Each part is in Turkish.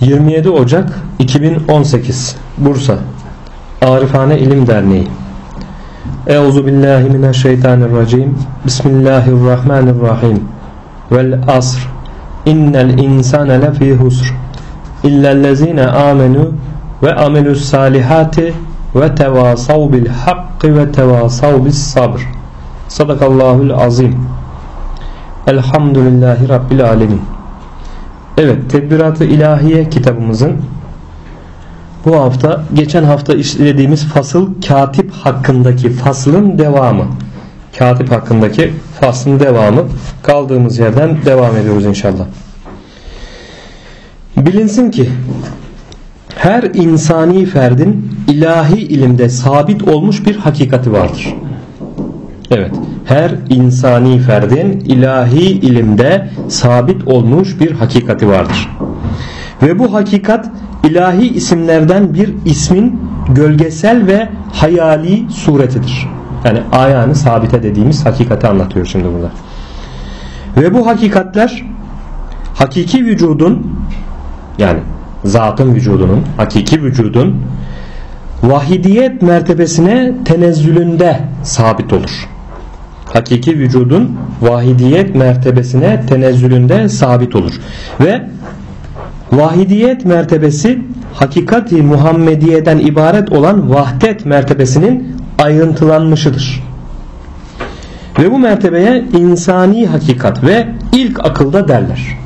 27 Ocak 2018 Bursa. Arifane İlim Derneği. Euzu billahi mineşşeytanirracim. Bismillahirrahmanirrahim. Vel asr. İnnel insane lefî husr. İllellezine amenu ve amelus salihati ve tevasav bil hakkı ve tevasav bis sabr. Sadakallahul azim Elhamdülillahi Rabbil alemin Evet Tedbirat-ı İlahiye kitabımızın bu hafta geçen hafta işlediğimiz fasıl katip hakkındaki faslın devamı. Katip hakkındaki faslın devamı kaldığımız yerden devam ediyoruz inşallah. Bilinsin ki her insani ferdin ilahi ilimde sabit olmuş bir hakikati vardır. Evet, her insani ferdin ilahi ilimde sabit olmuş bir hakikati vardır. Ve bu hakikat ilahi isimlerden bir ismin gölgesel ve hayali suretidir. Yani ayağını sabite dediğimiz hakikati anlatıyor şimdi burada. Ve bu hakikatler hakiki vücudun yani zatın vücudunun, hakiki vücudun vahidiyet mertebesine tenezzülünde sabit olur hakiki vücudun vahidiyet mertebesine tenezzülünde sabit olur. Ve vahidiyet mertebesi hakikati Muhammediye'den ibaret olan vahdet mertebesinin ayrıntılanmışıdır. Ve bu mertebeye insani hakikat ve ilk akılda derler.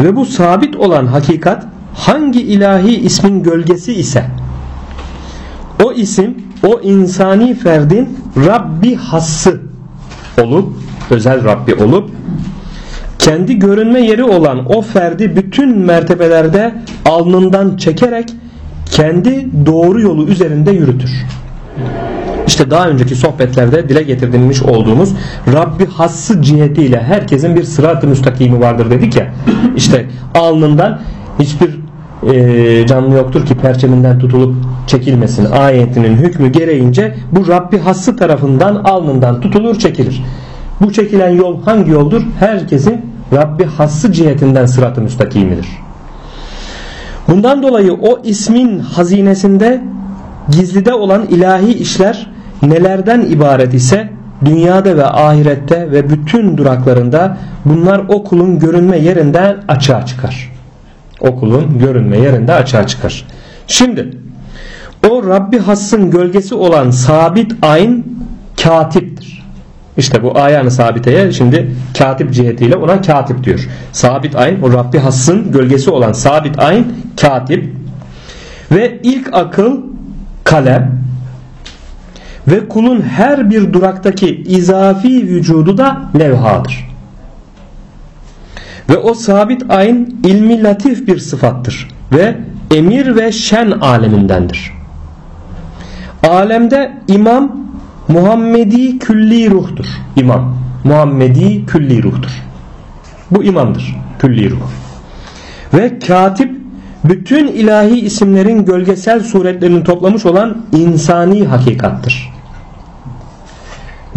Ve bu sabit olan hakikat hangi ilahi ismin gölgesi ise o isim o insani ferdin Rabbi hassı olup özel Rabbi olup kendi görünme yeri olan o ferdi bütün mertebelerde alnından çekerek kendi doğru yolu üzerinde yürütür. İşte daha önceki sohbetlerde dile getirilmiş olduğumuz Rabbi hassı cihetiyle herkesin bir sırat-ı müstakimi vardır dedik ya. İşte alnından hiçbir e, canlı yoktur ki perçeminden tutulup çekilmesin ayetinin hükmü gereğince bu Rabbi hası tarafından alnından tutulur çekilir. Bu çekilen yol hangi yoldur? Herkesin Rabbi hası cihetinden sırat-ı müstakimidir. Bundan dolayı o ismin hazinesinde gizlide olan ilahi işler nelerden ibaret ise dünyada ve ahirette ve bütün duraklarında bunlar o kulun görünme yerinden açığa çıkar okulun görünme yerinde açığa çıkar. Şimdi o Rabbi Hass'ın gölgesi olan sabit ayn katiptir. İşte bu ayağını sabiteye şimdi katip cihetiyle ona katip diyor. Sabit ayn o Rabbi Hass'ın gölgesi olan sabit ayn katip ve ilk akıl kalem ve kulun her bir duraktaki izafi vücudu da levhadır. Ve o sabit ayn ilmi latif bir sıfattır ve emir ve şen alemindendir. Alemde imam Muhammedi külli ruhtur. İmam Muhammedi külli ruhtur. Bu imamdır. Külli ruh. Ve katip bütün ilahi isimlerin gölgesel suretlerini toplamış olan insani hakikattır.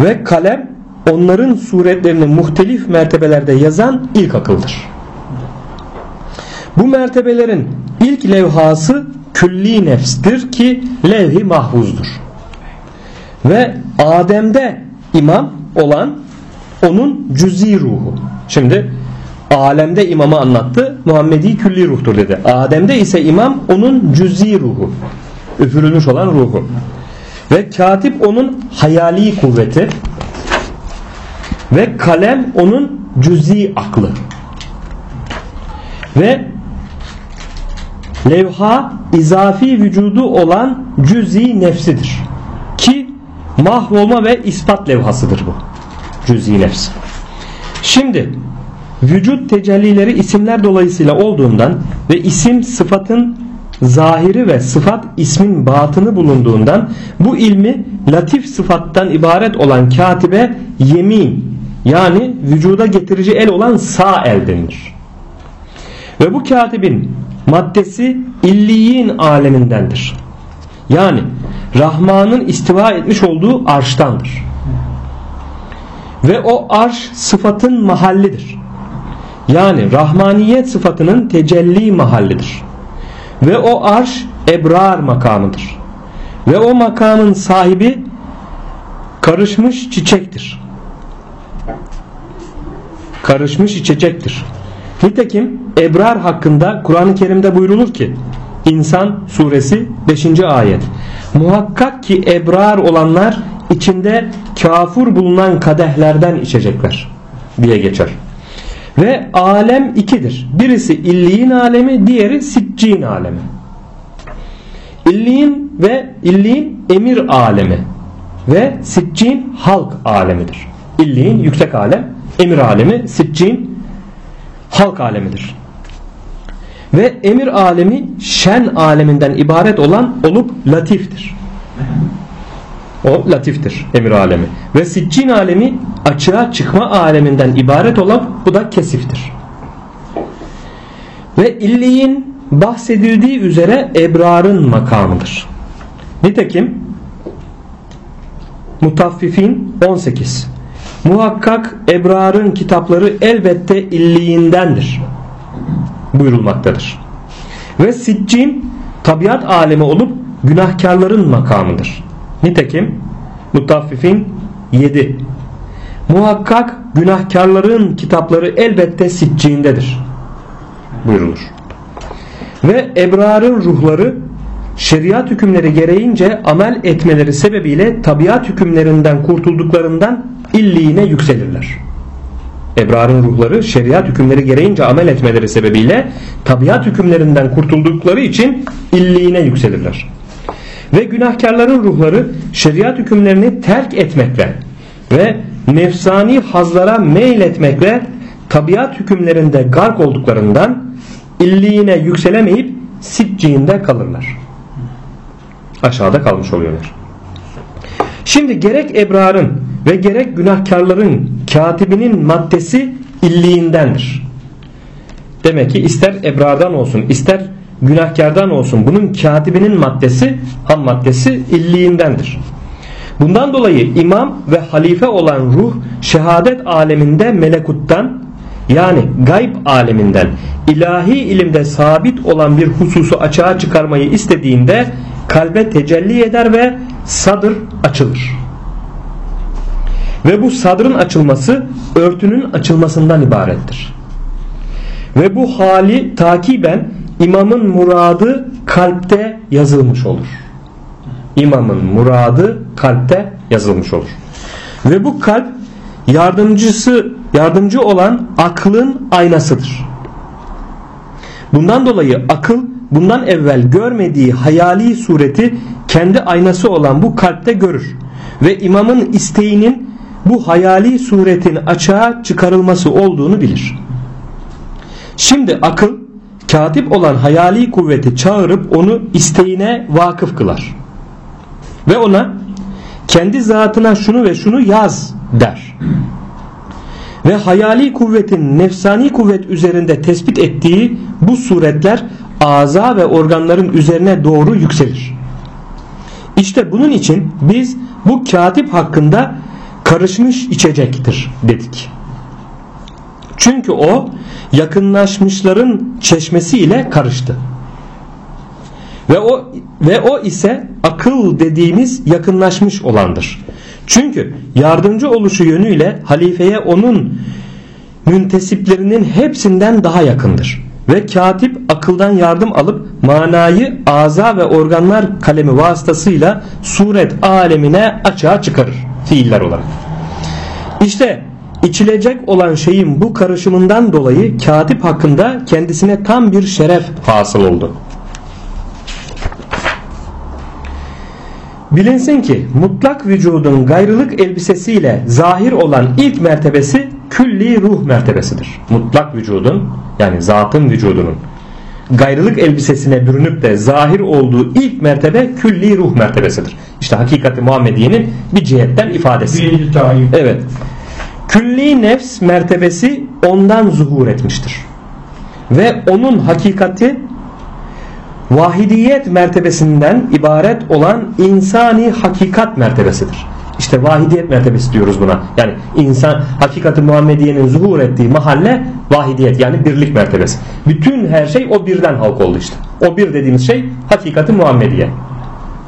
Ve kalem onların suretlerini muhtelif mertebelerde yazan ilk akıldır. Bu mertebelerin ilk levhası külli nefstir ki levhi mahfuzdur. Ve Adem'de imam olan onun cüzi ruhu. Şimdi alemde imamı anlattı. Muhammedi külli ruhtur dedi. Adem'de ise imam onun cüzi ruhu. Üfürülmüş olan ruhu. Ve katip onun hayali kuvveti ve kalem onun cüzi aklı. Ve levha izafi vücudu olan cüzi nefsidir. Ki mahvolma ve ispat levhasıdır bu. Cüzi nefs şimdi vücut tecellileri isimler dolayısıyla olduğundan ve isim sıfatın zahiri ve sıfat ismin batını bulunduğundan bu ilmi latif sıfattan ibaret olan katibe yemin yani vücuda getirici el olan sağ el denir. Ve bu katibin maddesi illiyin alemindendir. Yani Rahman'ın istiva etmiş olduğu arştandır. Ve o arş sıfatın mahallidir. yani rahmaniyet sıfatının tecelli mahallidir. Ve o arş ebrar makamıdır. Ve o makamın sahibi karışmış çiçektir. Karışmış içecektir. Nitekim ebrar hakkında Kur'an-ı Kerim'de buyrulur ki İnsan suresi 5. ayet Muhakkak ki ebrar olanlar içinde kafur bulunan kadehlerden içecekler diye geçer. Ve alem ikidir. Birisi illiğin alemi, diğeri siccin alemi. İlliğin ve illiğin emir alemi ve siccin halk alemidir. İlliğin yüksek alem, emir alemi, siccin halk alemidir. Ve emir alemi şen aleminden ibaret olan olup latiftir. O latiftir emir alemi. Ve siccin alemi açığa çıkma aleminden ibaret olan bu da kesiftir. Ve illiğin bahsedildiği üzere ebrarın makamıdır. Nitekim Mutaffifin 18 Muhakkak ebrarın kitapları elbette illiğindendir buyurulmaktadır. Ve siccin tabiat alemi olup günahkarların makamıdır. Nitekim Mutaffifin 7 Muhakkak günahkarların kitapları elbette siccindedir buyurulur. Ve ebrarın ruhları şeriat hükümleri gereğince amel etmeleri sebebiyle tabiat hükümlerinden kurtulduklarından illiğine yükselirler. Ebrarın ruhları şeriat hükümleri gereğince amel etmeleri sebebiyle tabiat hükümlerinden kurtuldukları için illiğine yükselirler. Ve günahkarların ruhları şeriat hükümlerini terk etmekle ve nefsani hazlara meyletmekle tabiat hükümlerinde gark olduklarından illiğine yükselemeyip sitciğinde kalırlar. Aşağıda kalmış oluyorlar. Şimdi gerek ebrarın ve gerek günahkarların katibinin maddesi illiğindendir. Demek ki ister ebrardan olsun ister günahkardan olsun bunun katibinin maddesi ham maddesi illiğindendir. Bundan dolayı imam ve halife olan ruh şehadet aleminde melekuttan yani gayb aleminden ilahi ilimde sabit olan bir hususu açığa çıkarmayı istediğinde kalbe tecelli eder ve sadır açılır. Ve bu sadrın açılması örtünün açılmasından ibarettir. Ve bu hali takiben imamın muradı kalpte yazılmış olur. İmamın muradı kalpte yazılmış olur. Ve bu kalp yardımcısı yardımcı olan aklın aynasıdır. Bundan dolayı akıl bundan evvel görmediği hayali sureti kendi aynası olan bu kalpte görür ve imamın isteğinin bu hayali suretin açığa çıkarılması olduğunu bilir. Şimdi akıl katip olan hayali kuvveti çağırıp onu isteğine vakıf kılar. Ve ona kendi zatına şunu ve şunu yaz der. Ve hayali kuvvetin nefsani kuvvet üzerinde tespit ettiği bu suretler aza ve organların üzerine doğru yükselir. İşte bunun için biz bu katip hakkında karışmış içecektir dedik. Çünkü o yakınlaşmışların çeşmesi ile karıştı. Ve o ve o ise akıl dediğimiz yakınlaşmış olandır. Çünkü yardımcı oluşu yönüyle halifeye onun müntesiplerinin hepsinden daha yakındır. Ve katip akıldan yardım alıp manayı aza ve organlar kalemi vasıtasıyla suret alemine açığa çıkarır fiiller olarak. İşte içilecek olan şeyin bu karışımından dolayı katip hakkında kendisine tam bir şeref hasıl oldu. Bilinsin ki mutlak vücudun gayrılık elbisesiyle zahir olan ilk mertebesi külli ruh mertebesidir. Mutlak vücudun yani zatın vücudunun gayrılık elbisesine bürünüp de zahir olduğu ilk mertebe külli ruh mertebesidir. İşte hakikati Muhammediye'nin bir cihetten ifadesi. Evet. Külli nefs mertebesi ondan zuhur etmiştir. Ve onun hakikati vahidiyet mertebesinden ibaret olan insani hakikat mertebesidir. İşte vahidiyet mertebesi diyoruz buna. Yani insan hakikati Muhammediye'nin zuhur ettiği mahalle vahidiyet yani birlik mertebesi. Bütün her şey o birden halk oldu işte. O bir dediğimiz şey hakikati Muhammediye.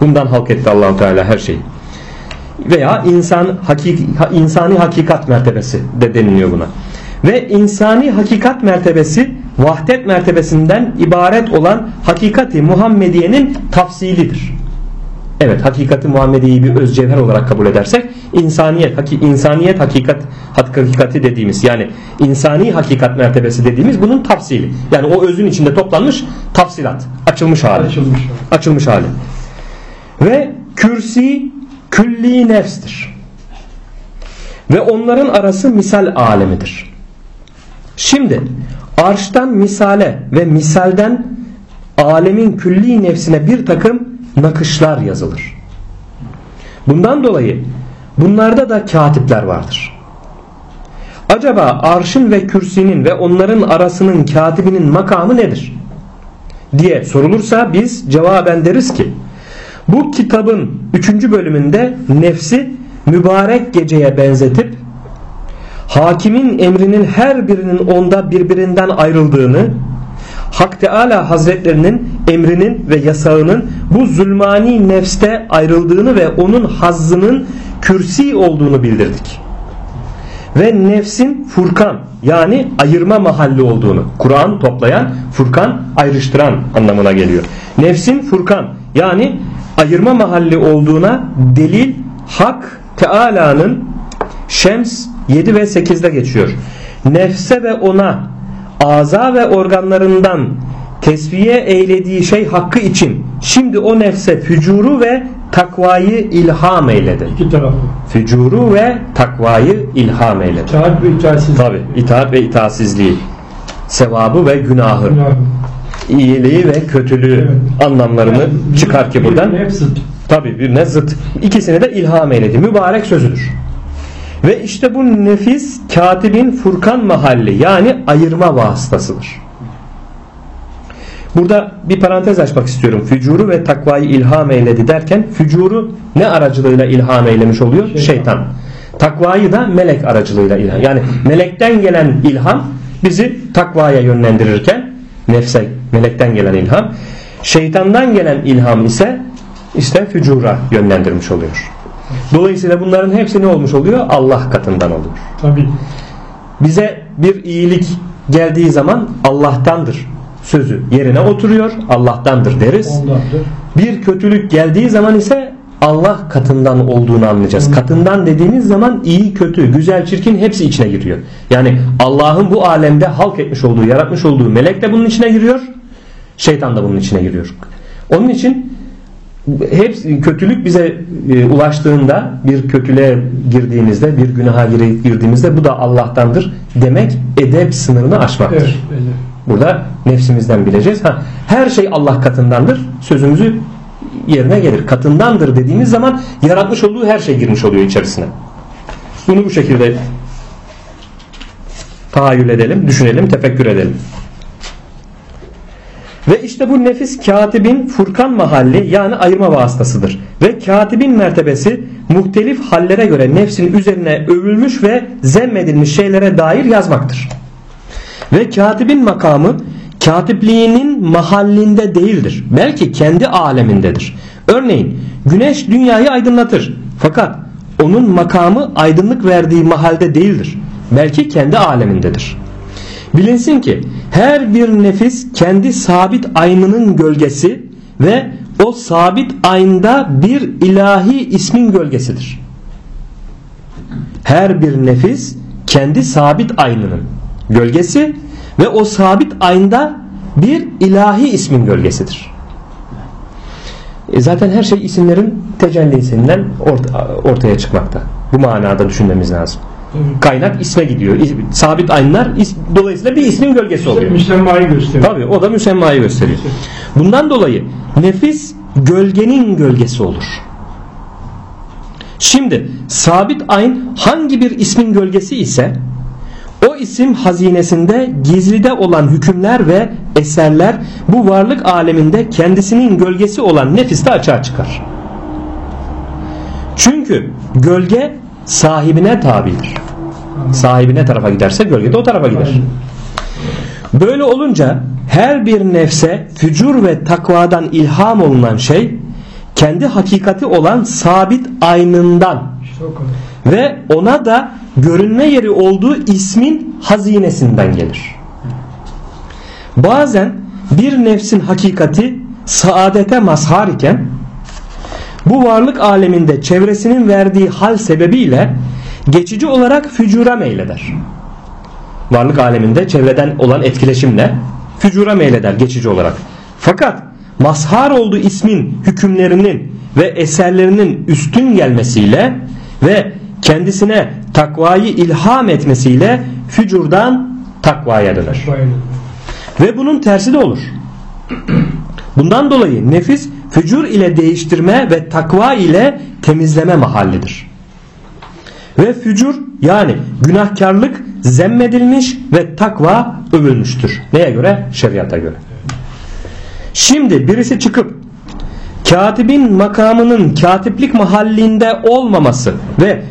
Bundan halk etti Allahu Teala her şeyi. Veya insan hakik, insani hakikat mertebesi de deniliyor buna. Ve insani hakikat mertebesi vahdet mertebesinden ibaret olan hakikati Muhammediye'nin tafsilidir. Evet hakikati Muhammediye'yi bir öz cevher olarak kabul edersek insaniyet, haki, insaniyet hakikat hakikati dediğimiz yani insani hakikat mertebesi dediğimiz bunun tafsili. Yani o özün içinde toplanmış tafsilat, açılmış hali. Açılmış. Açılmış hali. Ve kürsi külli nefstir. Ve onların arası misal alemidir. Şimdi arştan misale ve misalden alemin külli nefsine bir takım nakışlar yazılır. Bundan dolayı bunlarda da katipler vardır. Acaba arşın ve kürsinin ve onların arasının katibinin makamı nedir? diye sorulursa biz cevaben deriz ki bu kitabın 3. bölümünde nefsi mübarek geceye benzetip hakimin emrinin her birinin onda birbirinden ayrıldığını Hak Teala Hazretlerinin emrinin ve yasağının bu zulmani nefste ayrıldığını ve onun hazzının kürsi olduğunu bildirdik. Ve nefsin furkan yani ayırma mahalli olduğunu Kur'an toplayan furkan ayrıştıran anlamına geliyor. Nefsin furkan yani ayırma mahalli olduğuna delil Hak Teala'nın Şems 7 ve 8'de geçiyor. Nefse ve ona aza ve organlarından tesviye eylediği şey hakkı için şimdi o nefse fücuru ve takvayı ilham eyledi. İki taraflı. Fücuru ve takvayı ilham eyledi. İtaat ve itaatsizlik. Tabi itaat ve itaatsizliği sevabı ve günahı Günah. iyiliği ve kötülüğü Evet. anlamlarını Yani çıkar ki buradan. Tabi birine zıt. İkisini de ilham eyledi. Mübarek sözüdür. Ve işte bu nefis katibin furkan mahalli yani ayırma vasıtasıdır. Burada bir parantez açmak istiyorum. Fücuru ve takvayı ilham eyledi derken fücuru ne aracılığıyla ilham eylemiş oluyor? Şeytan. Şeytan. Takvayı da melek aracılığıyla ilham. Yani melekten gelen ilham bizi takvaya yönlendirirken nefse melekten gelen ilham şeytandan gelen ilham ise işte fücura yönlendirmiş oluyor. Dolayısıyla bunların hepsi ne olmuş oluyor? Allah katından oluyor. Tabii. Bize bir iyilik geldiği zaman Allah'tandır sözü yerine oturuyor. Allah'tandır deriz. Ondandır. Bir kötülük geldiği zaman ise Allah katından olduğunu anlayacağız. Katından dediğimiz zaman iyi, kötü, güzel, çirkin hepsi içine giriyor. Yani Allah'ın bu alemde halk etmiş olduğu, yaratmış olduğu melek de bunun içine giriyor. Şeytan da bunun içine giriyor. Onun için hepsi kötülük bize e, ulaştığında bir kötülüğe girdiğimizde bir günaha gir- girdiğimizde bu da Allah'tandır demek edep sınırını aşmaktır. Evet. evet. Burada nefsimizden bileceğiz. Ha, her şey Allah katındandır. Sözümüzü yerine gelir. Katındandır dediğimiz zaman yaratmış olduğu her şey girmiş oluyor içerisine. Bunu bu şekilde tahayyül edelim, düşünelim, tefekkür edelim. Ve işte bu nefis katibin furkan mahalli yani ayırma vasıtasıdır. Ve katibin mertebesi muhtelif hallere göre nefsin üzerine övülmüş ve zemmedilmiş şeylere dair yazmaktır. Ve katibin makamı katipliğinin mahallinde değildir. Belki kendi alemindedir. Örneğin güneş dünyayı aydınlatır. Fakat onun makamı aydınlık verdiği mahalde değildir. Belki kendi alemindedir. Bilinsin ki her bir nefis kendi sabit aynının gölgesi ve o sabit aynda bir ilahi ismin gölgesidir. Her bir nefis kendi sabit aynının gölgesi ve o sabit aynda bir ilahi ismin gölgesidir. E zaten her şey isimlerin tecellisinden orta, ortaya çıkmakta. Bu manada düşünmemiz lazım. Kaynak isme gidiyor. Sabit aynlar is- dolayısıyla bir ismin gölgesi oluyor. Müsemmayı gösteriyor. Tabii o da müsemmayı gösteriyor. Bundan dolayı nefis gölgenin gölgesi olur. Şimdi sabit ayn hangi bir ismin gölgesi ise o isim hazinesinde gizlide olan hükümler ve eserler bu varlık aleminde kendisinin gölgesi olan nefiste açığa çıkar. Çünkü gölge sahibine tabidir. Sahibine tarafa giderse gölge de o tarafa gider. Böyle olunca her bir nefse fücur ve takvadan ilham olunan şey kendi hakikati olan sabit aynından ve ona da görünme yeri olduğu ismin hazinesinden gelir. Bazen bir nefsin hakikati saadete mazhar iken bu varlık aleminde çevresinin verdiği hal sebebiyle geçici olarak fücura meyleder. Varlık aleminde çevreden olan etkileşimle fücura meyleder geçici olarak. Fakat mazhar olduğu ismin hükümlerinin ve eserlerinin üstün gelmesiyle ve kendisine takvayı ilham etmesiyle fücurdan takvaya döner. Ve bunun tersi de olur. Bundan dolayı nefis fücur ile değiştirme ve takva ile temizleme mahallidir. Ve fücur yani günahkarlık zemmedilmiş ve takva övülmüştür. Neye göre? Şeriata göre. Şimdi birisi çıkıp katibin makamının katiplik mahallinde olmaması ve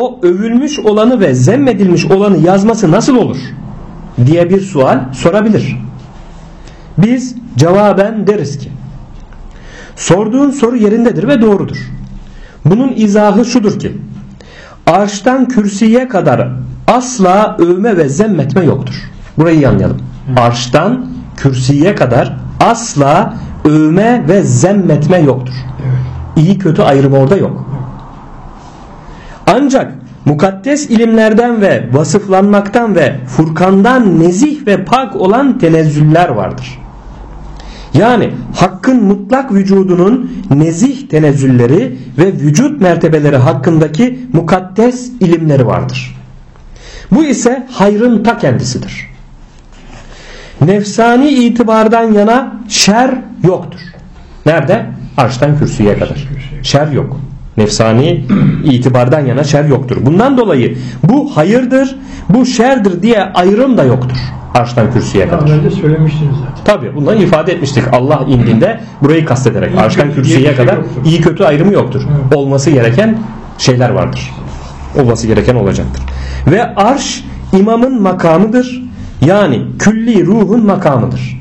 o övülmüş olanı ve zemmedilmiş olanı yazması nasıl olur? diye bir sual sorabilir. Biz cevaben deriz ki sorduğun soru yerindedir ve doğrudur. Bunun izahı şudur ki arştan kürsüye kadar asla övme ve zemmetme yoktur. Burayı iyi anlayalım. Arştan kürsüye kadar asla övme ve zemmetme yoktur. İyi kötü ayrımı orada yok. Ancak mukaddes ilimlerden ve vasıflanmaktan ve Furkan'dan nezih ve pak olan tenezzüller vardır. Yani hakkın mutlak vücudunun nezih tenezzülleri ve vücut mertebeleri hakkındaki mukaddes ilimleri vardır. Bu ise hayrın ta kendisidir. Nefsani itibardan yana şer yoktur. Nerede? Arştan kürsüye kadar. Şer yok. Nefsani itibardan yana şer yoktur. Bundan dolayı bu hayırdır, bu şerdir diye ayrım da yoktur. Arştan kürsüye Daha kadar. önce söylemiştiniz zaten. Tabi bundan ifade etmiştik. Allah indinde burayı kastederek İyi arştan kürsüye bir şey kadar yoktur. iyi kötü ayrımı yoktur. Evet. Olması gereken şeyler vardır. Olması gereken olacaktır. Ve arş imamın makamıdır. Yani külli ruhun makamıdır.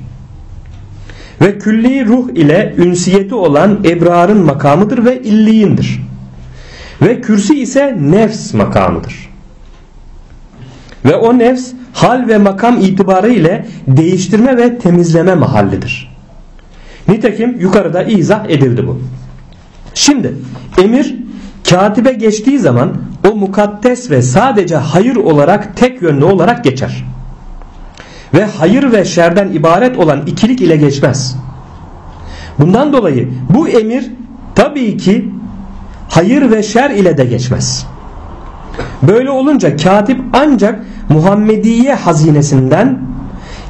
Ve külli ruh ile ünsiyeti olan ebrarın makamıdır ve illiyindir. Ve kürsi ise nefs makamıdır. Ve o nefs hal ve makam itibarı ile değiştirme ve temizleme mahallidir. Nitekim yukarıda izah edildi bu. Şimdi emir katibe geçtiği zaman o mukaddes ve sadece hayır olarak tek yönlü olarak geçer. Ve hayır ve şerden ibaret olan ikilik ile geçmez. Bundan dolayı bu emir tabii ki hayır ve şer ile de geçmez. Böyle olunca katip ancak Muhammediye hazinesinden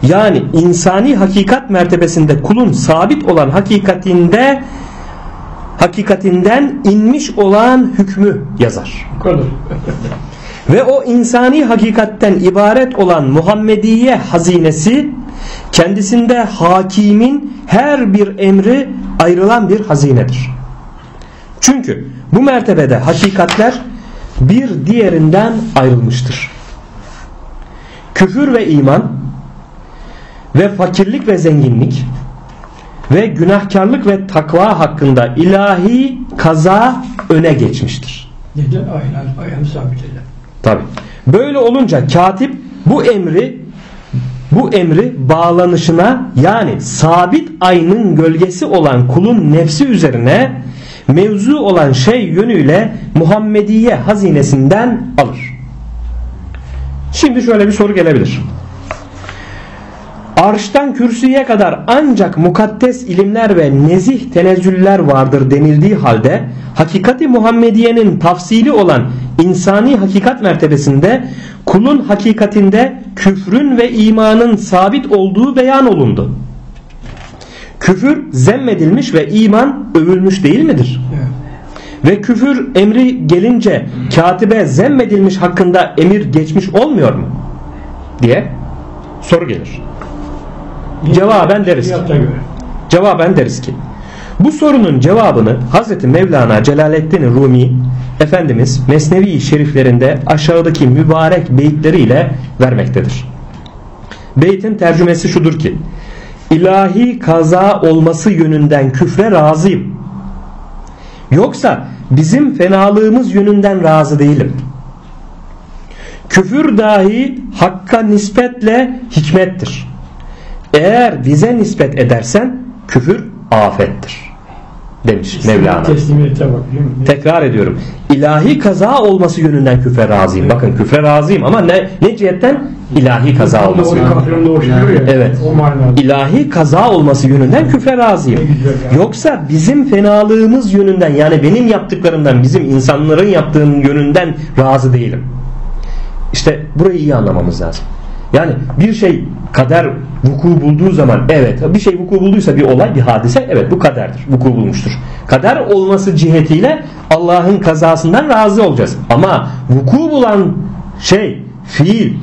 yani insani hakikat mertebesinde kulun sabit olan hakikatinde hakikatinden inmiş olan hükmü yazar. Ve o insani hakikatten ibaret olan Muhammediye hazinesi kendisinde hakimin her bir emri ayrılan bir hazinedir. Çünkü bu mertebede hakikatler bir diğerinden ayrılmıştır. Küfür ve iman ve fakirlik ve zenginlik ve günahkarlık ve takva hakkında ilahi kaza öne geçmiştir. Neden? Aynen, aynen sabit eder. Tabi. Böyle olunca katip bu emri bu emri bağlanışına yani sabit aynın gölgesi olan kulun nefsi üzerine mevzu olan şey yönüyle Muhammediye hazinesinden alır. Şimdi şöyle bir soru gelebilir. Arştan kürsüye kadar ancak mukaddes ilimler ve nezih tenezzüller vardır denildiği halde hakikati Muhammediye'nin tafsili olan insani hakikat mertebesinde kulun hakikatinde küfrün ve imanın sabit olduğu beyan olundu. Küfür zemmedilmiş ve iman övülmüş değil midir? Evet. Ve küfür emri gelince katibe zemmedilmiş hakkında emir geçmiş olmuyor mu? diye soru gelir. Cevaben deriz ki, cevaben deriz ki bu sorunun cevabını Hazreti Mevlana Celaleddin Rumi Efendimiz Mesnevi şeriflerinde aşağıdaki mübarek beyitleriyle vermektedir. Beytin tercümesi şudur ki ilahi kaza olması yönünden küfre razıyım. Yoksa bizim fenalığımız yönünden razı değilim. Küfür dahi hakka nispetle hikmettir. Eğer bize nispet edersen küfür afettir demiş Mevlana. Teslimiyete bak değil mi? Tekrar ediyorum. İlahi kaza olması yönünden küfre razıyım. Bakın küfre razıyım ama ne, ne cihetten? İlahi kaza olması yönünden. Evet. İlahi kaza olması yönünden küfre razıyım. Yoksa bizim fenalığımız yönünden yani benim yaptıklarımdan bizim insanların yaptığım yönünden razı değilim. İşte burayı iyi anlamamız lazım. Yani bir şey kader vuku bulduğu zaman evet bir şey vuku bulduysa bir olay bir hadise evet bu kaderdir vuku bulmuştur. Kader olması cihetiyle Allah'ın kazasından razı olacağız. Ama vuku bulan şey fiil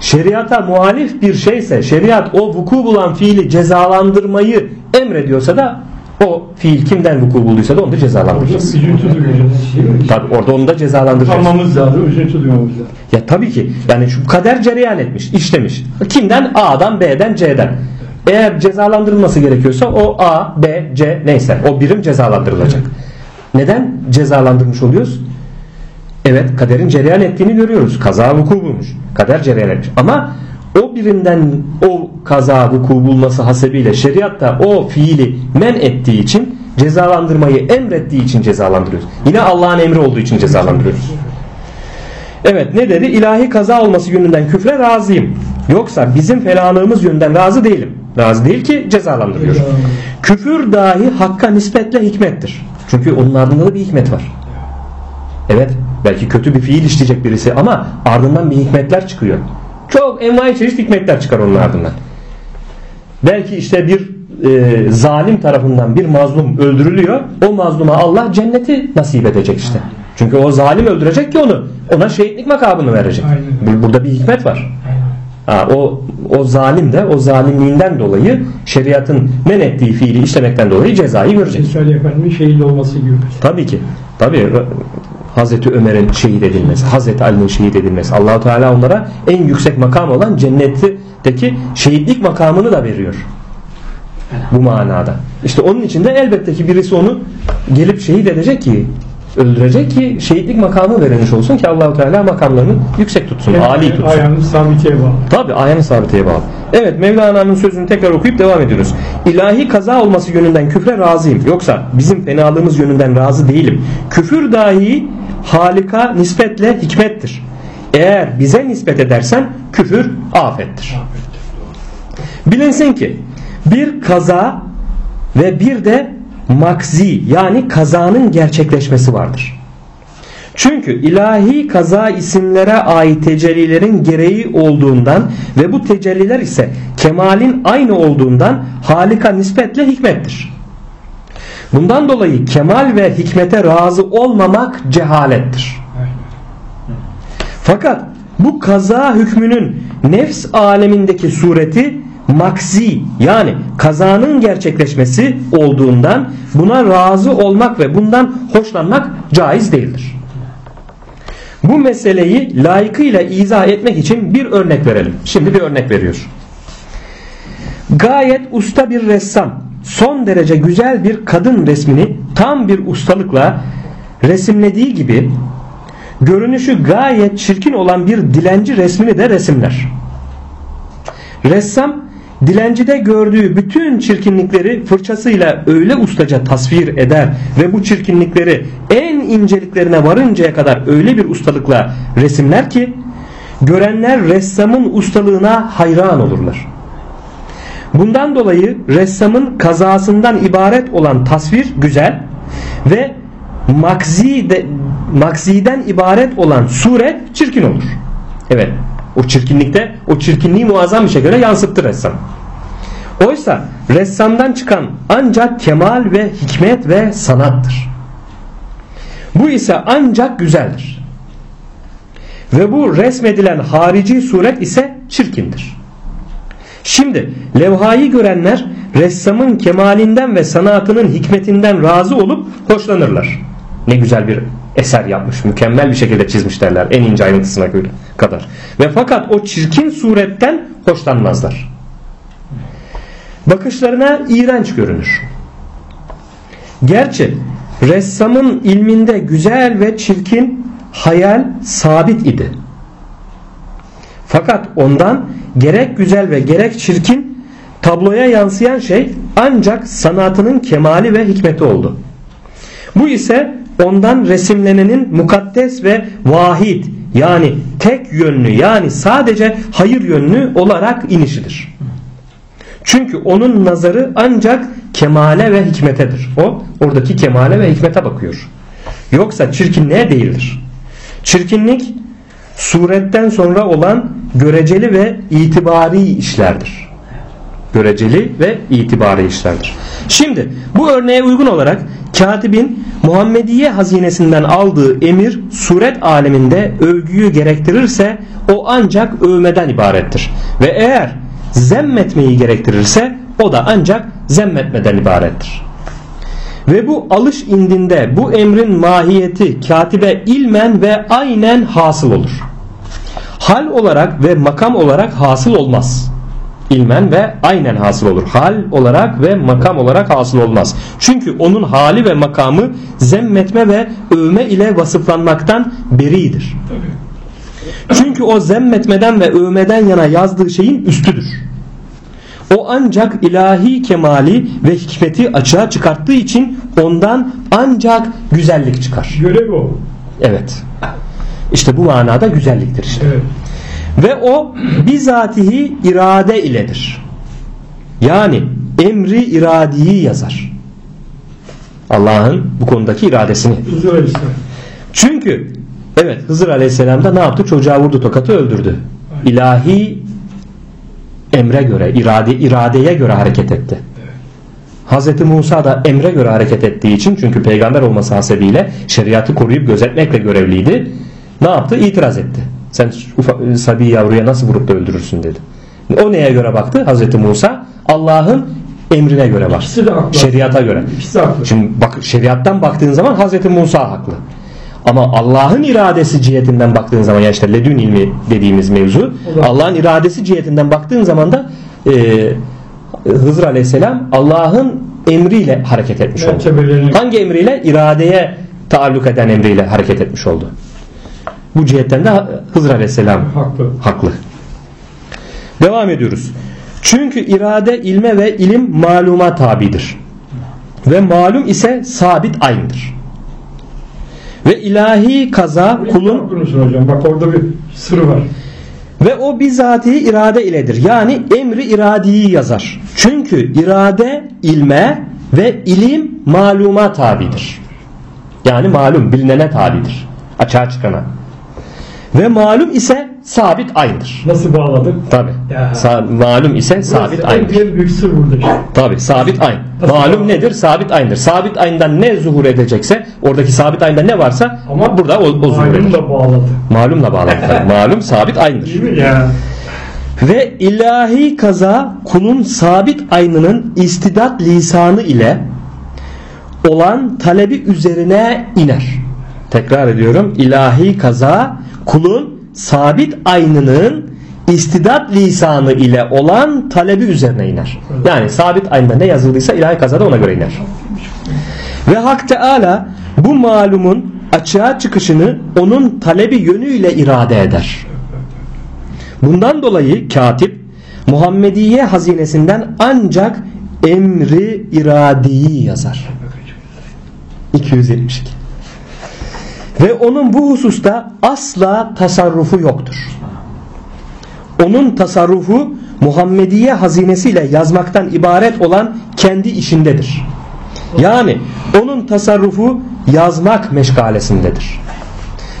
şeriata muhalif bir şeyse şeriat o vuku bulan fiili cezalandırmayı emrediyorsa da o fiil kimden vuku bulduysa da onu da cezalandıracağız. Üzüntü duyacağız. Tabi orada onu da cezalandıracağız. Almamız lazım, üzüntü duymamız lazım. Ya tabii ki yani şu kader cereyan etmiş, işlemiş. Kimden? A'dan, B'den, C'den. Eğer cezalandırılması gerekiyorsa o A, B, C neyse o birim cezalandırılacak. Neden cezalandırmış oluyoruz? Evet kaderin cereyan ettiğini görüyoruz. Kaza vuku bulmuş. Kader cereyan etmiş. Ama o birinden o kaza vuku bulması hasebiyle şeriatta o fiili men ettiği için cezalandırmayı emrettiği için cezalandırıyoruz. Yine Allah'ın emri olduğu için cezalandırıyoruz. Evet ne dedi? İlahi kaza olması yönünden küfre razıyım. Yoksa bizim fenalığımız yönünden razı değilim. Razı değil ki. Cezalandırıyor. Küfür dahi hakka nispetle hikmettir. Çünkü onun ardında da bir hikmet var. Evet belki kötü bir fiil işleyecek birisi ama ardından bir hikmetler çıkıyor. Çok envai çeşit hikmetler çıkar onun ardından. Belki işte bir e, zalim tarafından bir mazlum öldürülüyor. O mazluma Allah cenneti nasip edecek işte. Çünkü o zalim öldürecek ki onu. Ona şehitlik makamını verecek. Aynen. Burada bir hikmet var. Ha, o o zalim de o zalimliğinden dolayı şeriatın men ettiği fiili işlemekten dolayı cezayı görecek. Resul Efendimiz'in şehit olması gibi. Tabii ki. Tabii Hazreti Ömer'in şehit edilmesi, Hazreti Ali'nin şehit edilmesi. Allahu Teala onlara en yüksek makam olan cennetteki şehitlik makamını da veriyor. Bu manada. İşte onun için de elbette ki birisi onu gelip şehit edecek ki öldürecek ki şehitlik makamı verilmiş olsun ki Allahu Teala makamlarını yüksek tutsun, âli tutsun. Ayağını sabiteye bağlı. Tabi ayağını sabiteye bağlı. Evet Mevlana'nın sözünü tekrar okuyup devam ediyoruz. İlahi kaza olması yönünden küfre razıyım. Yoksa bizim fenalığımız yönünden razı değilim. Küfür dahi halika nispetle hikmettir. Eğer bize nispet edersen küfür afettir. Bilinsin ki bir kaza ve bir de makzi yani kazanın gerçekleşmesi vardır. Çünkü ilahi kaza isimlere ait tecellilerin gereği olduğundan ve bu tecelliler ise kemalin aynı olduğundan halika nispetle hikmettir. Bundan dolayı kemal ve hikmete razı olmamak cehalettir. Fakat bu kaza hükmünün nefs alemindeki sureti maksi yani kazanın gerçekleşmesi olduğundan buna razı olmak ve bundan hoşlanmak caiz değildir. Bu meseleyi layıkıyla izah etmek için bir örnek verelim. Şimdi bir örnek veriyor. Gayet usta bir ressam son derece güzel bir kadın resmini tam bir ustalıkla resimlediği gibi görünüşü gayet çirkin olan bir dilenci resmini de resimler. Ressam dilencide gördüğü bütün çirkinlikleri fırçasıyla öyle ustaca tasvir eder ve bu çirkinlikleri en inceliklerine varıncaya kadar öyle bir ustalıkla resimler ki görenler ressamın ustalığına hayran olurlar. Bundan dolayı ressamın kazasından ibaret olan tasvir güzel ve makzi de, makziden ibaret olan suret çirkin olur. Evet o çirkinlikte o çirkinliği muazzam bir şekilde yansıttı ressam. Oysa ressamdan çıkan ancak kemal ve hikmet ve sanattır. Bu ise ancak güzeldir. Ve bu resmedilen harici suret ise çirkindir. Şimdi levhayı görenler ressamın kemalinden ve sanatının hikmetinden razı olup hoşlanırlar. Ne güzel bir eser yapmış. Mükemmel bir şekilde çizmiş derler en ince ayrıntısına kadar. Ve fakat o çirkin suretten hoşlanmazlar. Bakışlarına iğrenç görünür. Gerçi ressamın ilminde güzel ve çirkin hayal sabit idi. Fakat ondan gerek güzel ve gerek çirkin tabloya yansıyan şey ancak sanatının kemali ve hikmeti oldu. Bu ise ondan resimlenenin mukaddes ve vahid yani tek yönlü yani sadece hayır yönlü olarak inişidir. Çünkü onun nazarı ancak kemale ve hikmetedir. O oradaki kemale ve hikmete bakıyor. Yoksa çirkinliğe değildir. Çirkinlik suretten sonra olan göreceli ve itibari işlerdir. Göreceli ve itibari işlerdir. Şimdi bu örneğe uygun olarak katibin Muhammediye hazinesinden aldığı emir suret aleminde övgüyü gerektirirse o ancak övmeden ibarettir. Ve eğer zemmetmeyi gerektirirse o da ancak zemmetmeden ibarettir. Ve bu alış indinde bu emrin mahiyeti katibe ilmen ve aynen hasıl olur. Hal olarak ve makam olarak hasıl olmaz. İlmen ve aynen hasıl olur. Hal olarak ve makam olarak hasıl olmaz. Çünkü onun hali ve makamı zemmetme ve övme ile vasıflanmaktan beridir. Çünkü o zemmetmeden ve övmeden yana yazdığı şeyin üstüdür. O ancak ilahi kemali ve hikmeti açığa çıkarttığı için ondan ancak güzellik çıkar. Görev o. Evet. İşte bu manada güzelliktir işte. Evet. Ve o bizatihi irade iledir. Yani emri iradiyi yazar. Allah'ın bu konudaki iradesini. Hızır Aleyhisselam. Çünkü evet Hızır Aleyhisselam da ne yaptı? Çocuğa vurdu tokatı öldürdü. İlahi emre göre, irade, iradeye göre hareket etti. Hz. Musa da emre göre hareket ettiği için çünkü peygamber olması hasebiyle şeriatı koruyup gözetmekle görevliydi. Ne yaptı? İtiraz etti. Sen ufa, sabi yavruya nasıl vurup da öldürürsün dedi. O neye göre baktı? Hz. Musa Allah'ın emrine göre baktı. Şeriata göre. Şimdi bak şeriattan baktığın zaman Hz. Musa haklı. Ama Allah'ın iradesi cihetinden baktığın zaman ya işte ledün ilmi dediğimiz mevzu Allah'ın iradesi cihetinden baktığın zaman da e, Hızır Aleyhisselam Allah'ın emriyle hareket etmiş oldu. Hangi emriyle? İradeye taalluk eden emriyle hareket etmiş oldu. Bu cihetten de Hızır Aleyhisselam haklı. haklı. Devam ediyoruz. Çünkü irade ilme ve ilim maluma tabidir. Ve malum ise sabit aynıdır. Ve ilahi kaza kulun hocam. Bak orada bir sır var. ve o bizatihi irade iledir. Yani emri iradiyi yazar. Çünkü irade ilme ve ilim maluma tabidir. Yani malum bilinene tabidir. Açığa çıkana. Ve malum ise sabit aynıdır. Nasıl bağladık? Tabi. Malum ise sabit Burası en aynıdır. en büyük sır burada işte. Tabi sabit ayn. Nasıl Malum ya? nedir? Sabit aynıdır. Sabit ayndan ne zuhur edecekse oradaki sabit aynda ne varsa Ama burada o, o zuhur Malum eder. da bağladı. Malumla bağlı. tabii. Malum sabit aynıdır. Değil mi ya? Ve ilahi kaza kulun sabit aynının istidat lisanı ile olan talebi üzerine iner. Tekrar ediyorum. ilahi kaza kulun sabit aynının istidat lisanı ile olan talebi üzerine iner. Yani sabit aynında ne yazıldıysa ilahi kaza da ona göre iner. Ve Hak Teala bu malumun açığa çıkışını onun talebi yönüyle irade eder. Bundan dolayı katip Muhammediye hazinesinden ancak emri iradiyi yazar. 272. Ve onun bu hususta asla tasarrufu yoktur. Onun tasarrufu Muhammediye hazinesiyle yazmaktan ibaret olan kendi işindedir. Yani onun tasarrufu yazmak meşgalesindedir.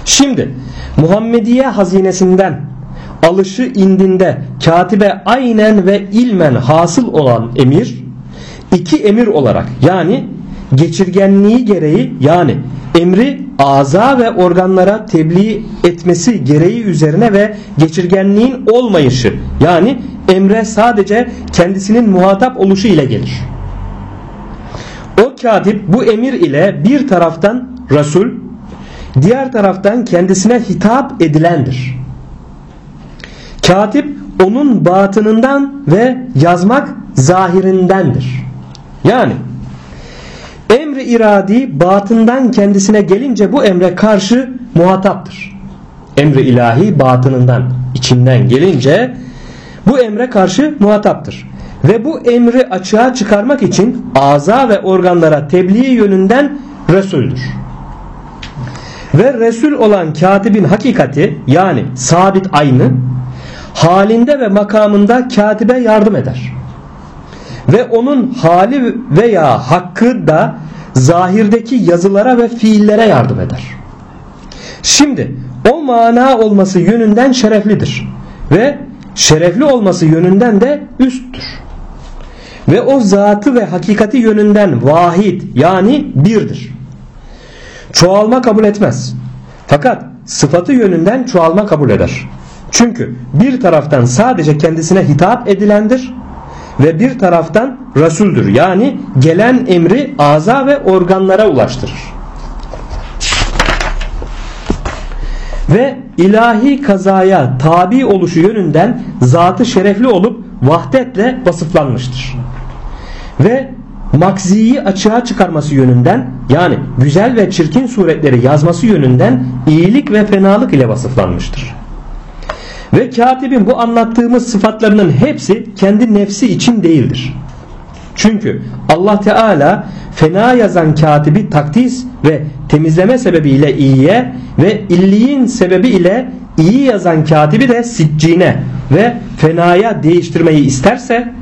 Şimdi Muhammediye hazinesinden alışı indinde katibe aynen ve ilmen hasıl olan emir iki emir olarak yani geçirgenliği gereği yani emri aza ve organlara tebliğ etmesi gereği üzerine ve geçirgenliğin olmayışı yani emre sadece kendisinin muhatap oluşu ile gelir. O katip bu emir ile bir taraftan Resul diğer taraftan kendisine hitap edilendir. Katip onun batınından ve yazmak zahirindendir. Yani emri iradi batından kendisine gelince bu emre karşı muhataptır. Emri ilahi batınından içinden gelince bu emre karşı muhataptır. Ve bu emri açığa çıkarmak için aza ve organlara tebliğ yönünden Resul'dür. Ve Resul olan katibin hakikati yani sabit aynı halinde ve makamında katibe yardım eder. Ve onun hali veya hakkı da zahirdeki yazılara ve fiillere yardım eder. Şimdi o mana olması yönünden şereflidir. Ve şerefli olması yönünden de üsttür. Ve o zatı ve hakikati yönünden vahid yani birdir. Çoğalma kabul etmez. Fakat sıfatı yönünden çoğalma kabul eder. Çünkü bir taraftan sadece kendisine hitap edilendir ve bir taraftan Resul'dür. Yani gelen emri aza ve organlara ulaştırır. Ve ilahi kazaya tabi oluşu yönünden zatı şerefli olup vahdetle vasıflanmıştır. Ve makziyi açığa çıkarması yönünden yani güzel ve çirkin suretleri yazması yönünden iyilik ve fenalık ile vasıflanmıştır. Ve katibin bu anlattığımız sıfatlarının hepsi kendi nefsi için değildir. Çünkü Allah Teala fena yazan katibi takdis ve temizleme sebebiyle iyiye ve illiğin sebebi ile iyi yazan katibi de siccine ve fenaya değiştirmeyi isterse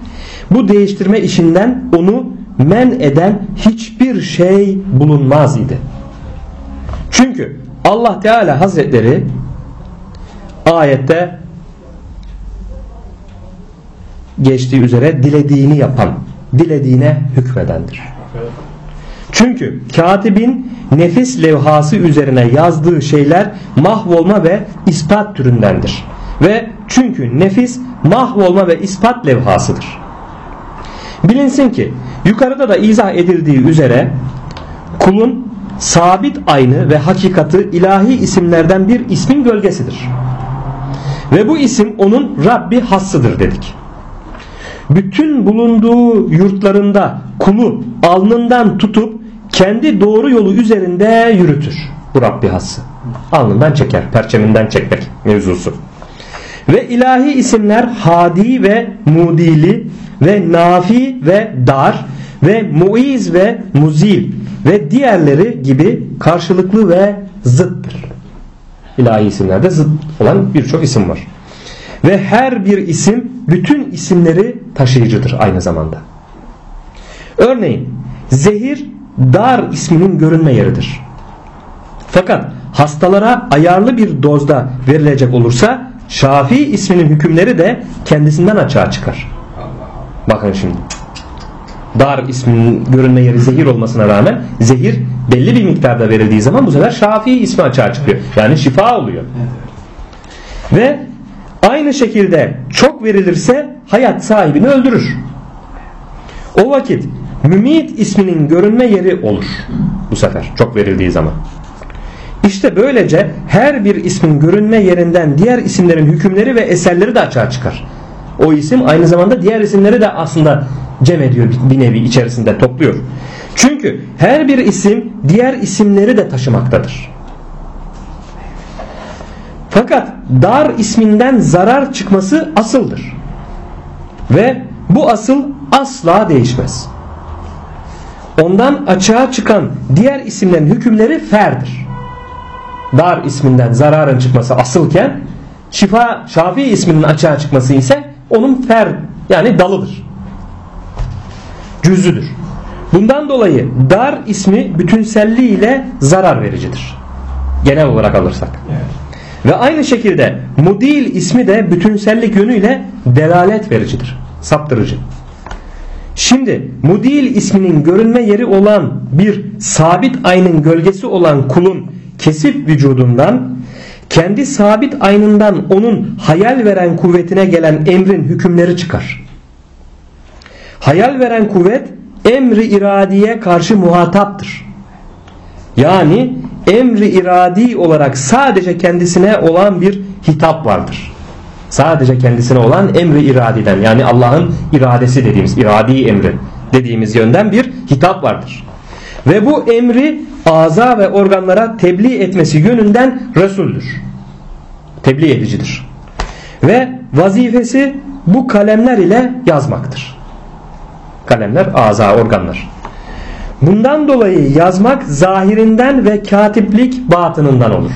bu değiştirme işinden onu men eden hiçbir şey bulunmaz idi. Çünkü Allah Teala Hazretleri ayette geçtiği üzere dilediğini yapan, dilediğine hükmedendir. Çünkü katibin nefis levhası üzerine yazdığı şeyler mahvolma ve ispat türündendir. Ve çünkü nefis mahvolma ve ispat levhasıdır. Bilinsin ki yukarıda da izah edildiği üzere kulun sabit aynı ve hakikati ilahi isimlerden bir ismin gölgesidir. Ve bu isim onun Rabbi hassıdır dedik. Bütün bulunduğu yurtlarında kulu alnından tutup kendi doğru yolu üzerinde yürütür. Bu Rabbi hası. Alnından çeker, perçeminden çekmek mevzusu. Ve ilahi isimler hadi ve mudili ve nafi ve dar ve muiz ve muzil ve diğerleri gibi karşılıklı ve zıttır. İlahi isimlerde zıt olan birçok isim var. Ve her bir isim bütün isimleri taşıyıcıdır aynı zamanda. Örneğin zehir dar isminin görünme yeridir. Fakat hastalara ayarlı bir dozda verilecek olursa Şafii isminin hükümleri de kendisinden açığa çıkar. Bakın şimdi. Dar isminin görünme yeri zehir olmasına rağmen zehir belli bir miktarda verildiği zaman bu sefer Şafii ismi açığa çıkıyor. Yani şifa oluyor. Ve aynı şekilde çok verilirse hayat sahibini öldürür. O vakit Mümit isminin görünme yeri olur bu sefer çok verildiği zaman. İşte böylece her bir ismin görünme yerinden diğer isimlerin hükümleri ve eserleri de açığa çıkar. O isim aynı zamanda diğer isimleri de aslında cem ediyor bir nevi içerisinde topluyor. Çünkü her bir isim diğer isimleri de taşımaktadır. Fakat dar isminden zarar çıkması asıldır. Ve bu asıl asla değişmez. Ondan açığa çıkan diğer isimlerin hükümleri ferdir. Dar isminden zararın çıkması asılken şifa şafi isminin açığa çıkması ise onun fer yani dalıdır. Cüzüdür. Bundan dolayı dar ismi bütünselliğiyle zarar vericidir. Genel olarak alırsak. Evet. Ve aynı şekilde mudil ismi de bütünsellik yönüyle delalet vericidir. Saptırıcı. Şimdi Mudil isminin görünme yeri olan bir sabit aynın gölgesi olan kulun kesip vücudundan kendi sabit aynından onun hayal veren kuvvetine gelen emrin hükümleri çıkar. Hayal veren kuvvet emri iradiye karşı muhataptır. Yani emri iradi olarak sadece kendisine olan bir hitap vardır. Sadece kendisine olan emri iradiden yani Allah'ın iradesi dediğimiz iradi emri dediğimiz yönden bir hitap vardır. Ve bu emri aza ve organlara tebliğ etmesi yönünden Resul'dür. Tebliğ edicidir. Ve vazifesi bu kalemler ile yazmaktır. Kalemler aza organlar. Bundan dolayı yazmak zahirinden ve katiplik batınından olur.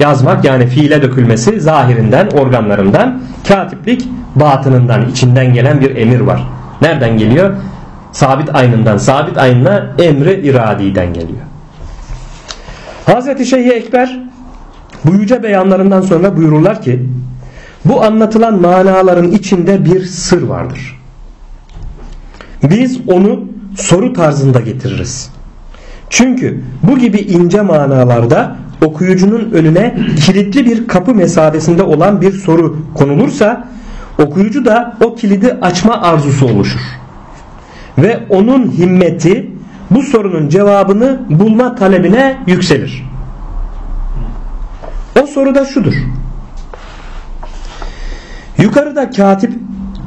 Yazmak yani fiile dökülmesi zahirinden, organlarından, katiplik batınından, içinden gelen bir emir var. Nereden geliyor? Sabit aynından, sabit aynına emri iradiden geliyor. Hazreti Şeyh Ekber bu yüce beyanlarından sonra buyururlar ki bu anlatılan manaların içinde bir sır vardır. Biz onu soru tarzında getiririz. Çünkü bu gibi ince manalarda okuyucunun önüne kilitli bir kapı mesafesinde olan bir soru konulursa okuyucu da o kilidi açma arzusu oluşur. Ve onun himmeti bu sorunun cevabını bulma talebine yükselir. O soru da şudur. Yukarıda katip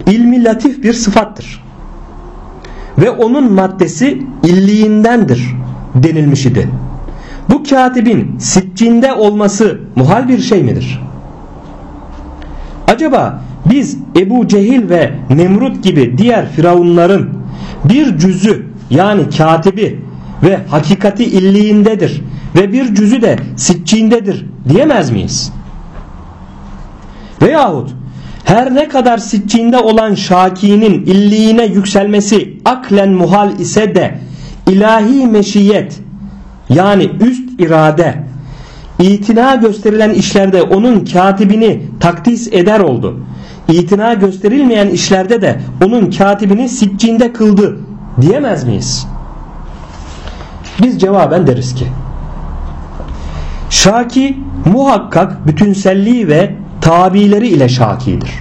ilmi latif bir sıfattır. Ve onun maddesi illiğindendir denilmiş idi. Bu katibin siccinde olması muhal bir şey midir? Acaba biz Ebu Cehil ve Nemrut gibi diğer firavunların bir cüzü yani katibi ve hakikati illiğindedir ve bir cüzü de siccindedir diyemez miyiz? Veyahut her ne kadar siccinde olan şakinin illiğine yükselmesi aklen muhal ise de ilahi meşiyet yani üst irade itina gösterilen işlerde onun katibini takdis eder oldu. İtina gösterilmeyen işlerde de onun katibini siccinde kıldı diyemez miyiz? Biz cevaben deriz ki Şaki muhakkak bütünselliği ve tabileri ile şakidir.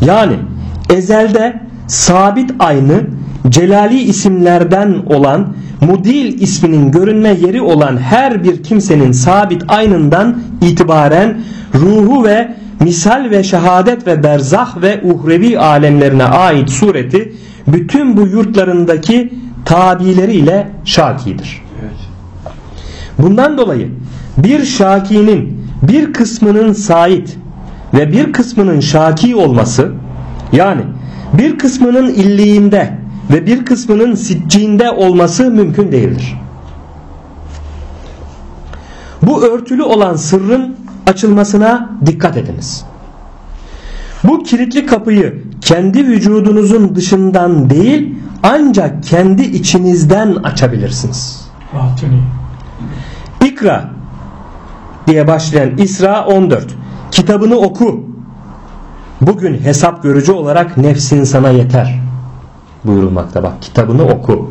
Yani ezelde sabit aynı celali isimlerden olan mudil isminin görünme yeri olan her bir kimsenin sabit aynından itibaren ruhu ve misal ve şehadet ve berzah ve uhrevi alemlerine ait sureti bütün bu yurtlarındaki tabileriyle şakidir. Bundan dolayı bir şakinin bir kısmının sait ve bir kısmının şaki olması yani bir kısmının illiğinde ve bir kısmının siccinde olması mümkün değildir. Bu örtülü olan sırrın açılmasına dikkat ediniz. Bu kilitli kapıyı kendi vücudunuzun dışından değil ancak kendi içinizden açabilirsiniz. İkra diye başlayan İsra 14 kitabını oku. Bugün hesap görücü olarak nefsin sana yeter buyurulmakta. Bak kitabını oku.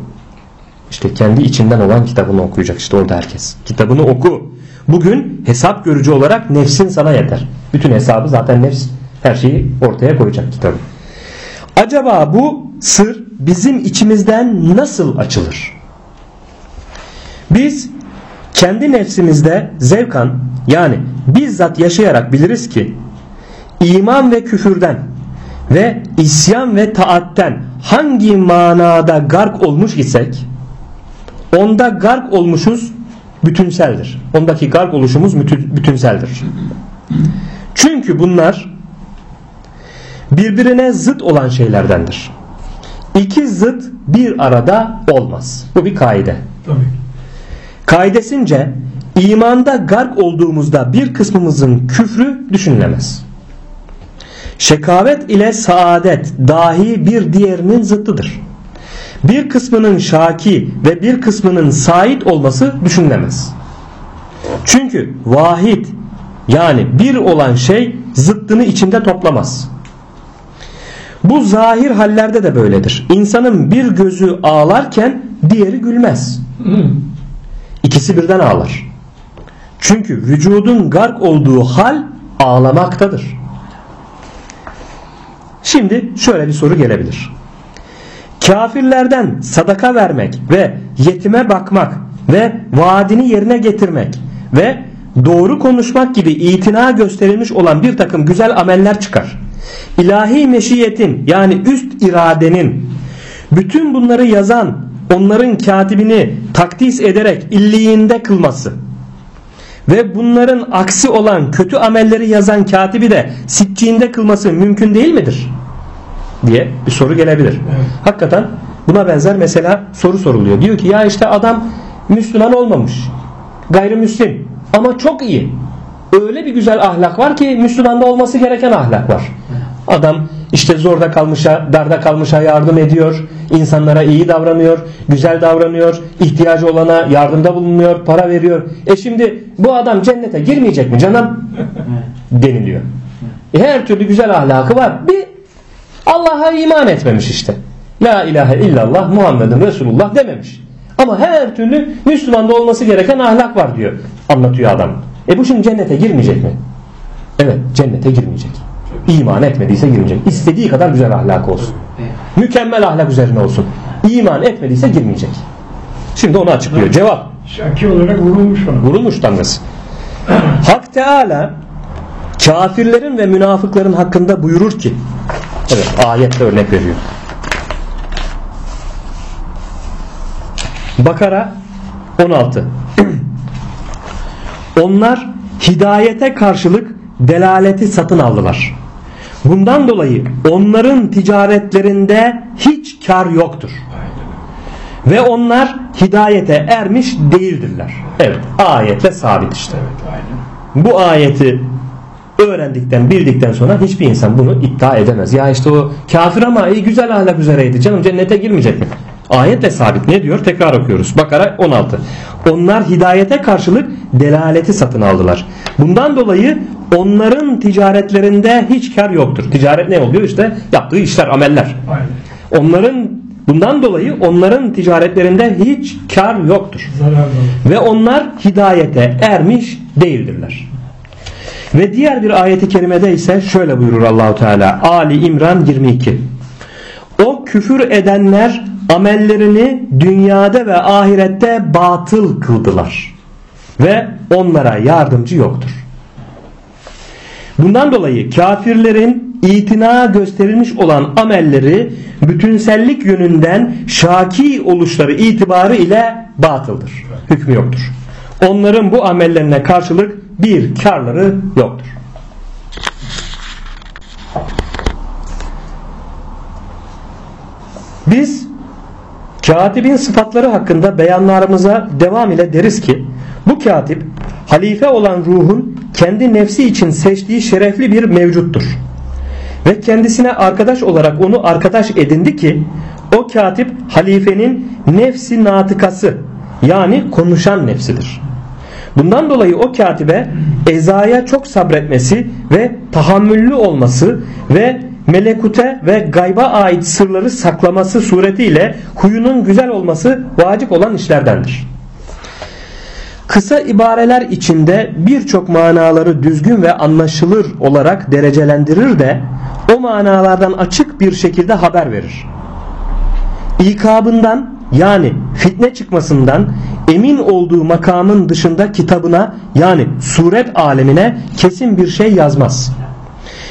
İşte kendi içinden olan kitabını okuyacak işte orada herkes. Kitabını oku. Bugün hesap görücü olarak nefsin sana yeter. Bütün hesabı zaten nefs her şeyi ortaya koyacak kitabı. Acaba bu sır bizim içimizden nasıl açılır? Biz kendi nefsimizde zevkan yani bizzat yaşayarak biliriz ki iman ve küfürden ve isyan ve taatten hangi manada gark olmuş isek onda gark olmuşuz bütünseldir. Ondaki gark oluşumuz bütünseldir. Çünkü bunlar birbirine zıt olan şeylerdendir. İki zıt bir arada olmaz. Bu bir kaide. Tabii. Kaidesince imanda gark olduğumuzda bir kısmımızın küfrü düşünülemez. Şekavet ile saadet dahi bir diğerinin zıttıdır. Bir kısmının şaki ve bir kısmının sait olması düşünülemez. Çünkü vahid yani bir olan şey zıttını içinde toplamaz. Bu zahir hallerde de böyledir. İnsanın bir gözü ağlarken diğeri gülmez. İkisi birden ağlar. Çünkü vücudun gark olduğu hal ağlamaktadır. Şimdi şöyle bir soru gelebilir. Kafirlerden sadaka vermek ve yetime bakmak ve vaadini yerine getirmek ve doğru konuşmak gibi itina gösterilmiş olan bir takım güzel ameller çıkar. İlahi meşiyetin yani üst iradenin bütün bunları yazan onların katibini takdis ederek illiğinde kılması ve bunların aksi olan kötü amelleri yazan katibi de sitçiğinde kılması mümkün değil midir? diye bir soru gelebilir. Evet. Hakikaten buna benzer mesela soru soruluyor. Diyor ki ya işte adam Müslüman olmamış. Gayrimüslim ama çok iyi. Öyle bir güzel ahlak var ki Müslümanda olması gereken ahlak var. Adam işte zorda kalmışa, darda kalmışa yardım ediyor. insanlara iyi davranıyor, güzel davranıyor, ihtiyacı olana yardımda bulunuyor, para veriyor. E şimdi bu adam cennete girmeyecek mi canım? deniliyor. E her türlü güzel ahlakı var. Bir Allah'a iman etmemiş işte. La ilahe illallah Muhammedun Resulullah dememiş. Ama her türlü Müslümanda olması gereken ahlak var diyor. Anlatıyor adam. E bu şimdi cennete girmeyecek mi? Evet cennete girmeyecek. İman etmediyse girmeyecek. İstediği kadar güzel ahlak olsun. Mükemmel ahlak üzerine olsun. İman etmediyse girmeyecek. Şimdi onu açıklıyor. Cevap. Şaki olarak vurulmuş ona. Vurulmuş tanrısı. Hak Teala kafirlerin ve münafıkların hakkında buyurur ki Evet ayette örnek veriyor. Bakara 16 Onlar hidayete karşılık delaleti satın aldılar. Bundan dolayı onların ticaretlerinde hiç kar yoktur. Ve onlar hidayete ermiş değildirler. Evet ayetle sabit işte. Bu ayeti öğrendikten bildikten sonra hiçbir insan bunu iddia edemez. Ya işte o kafir ama iyi güzel ahlak üzereydi canım cennete girmeyecek mi? Ayetle sabit ne diyor? Tekrar okuyoruz. Bakara 16. Onlar hidayete karşılık delaleti satın aldılar. Bundan dolayı onların ticaretlerinde hiç kar yoktur. Ticaret ne oluyor? İşte yaptığı işler, ameller. Aynen. Onların bundan dolayı onların ticaretlerinde hiç kar yoktur. Ve onlar hidayete ermiş değildirler. Ve diğer bir ayeti kerimede ise şöyle buyurur Allahu Teala Ali İmran 22. O küfür edenler amellerini dünyada ve ahirette batıl kıldılar ve onlara yardımcı yoktur. Bundan dolayı kafirlerin itina gösterilmiş olan amelleri bütünsellik yönünden şaki oluşları itibarı ile batıldır. Hükmü yoktur. Onların bu amellerine karşılık bir karları yoktur. Biz katibin sıfatları hakkında beyanlarımıza devam ile deriz ki bu katip halife olan ruhun kendi nefsi için seçtiği şerefli bir mevcuttur. Ve kendisine arkadaş olarak onu arkadaş edindi ki o katip halifenin nefsi natıkası yani konuşan nefsidir. Bundan dolayı o katibe ezaya çok sabretmesi ve tahammüllü olması ve melekute ve gayba ait sırları saklaması suretiyle huyunun güzel olması vacip olan işlerdendir. Kısa ibareler içinde birçok manaları düzgün ve anlaşılır olarak derecelendirir de o manalardan açık bir şekilde haber verir. İkabından yani fitne çıkmasından emin olduğu makamın dışında kitabına yani suret alemine kesin bir şey yazmaz.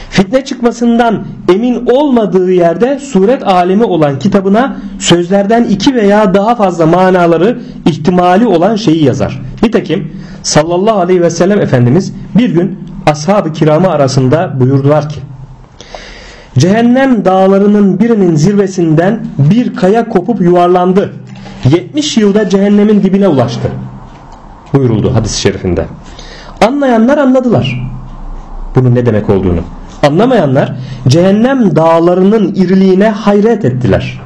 Fitne çıkmasından emin olmadığı yerde suret alemi olan kitabına sözlerden iki veya daha fazla manaları ihtimali olan şeyi yazar. Nitekim sallallahu aleyhi ve sellem Efendimiz bir gün ashab-ı kiramı arasında buyurdular ki Cehennem dağlarının birinin zirvesinden bir kaya kopup yuvarlandı. 70 yılda cehennemin dibine ulaştı. Buyuruldu hadis-i şerifinde. Anlayanlar anladılar. Bunun ne demek olduğunu. Anlamayanlar cehennem dağlarının iriliğine hayret ettiler.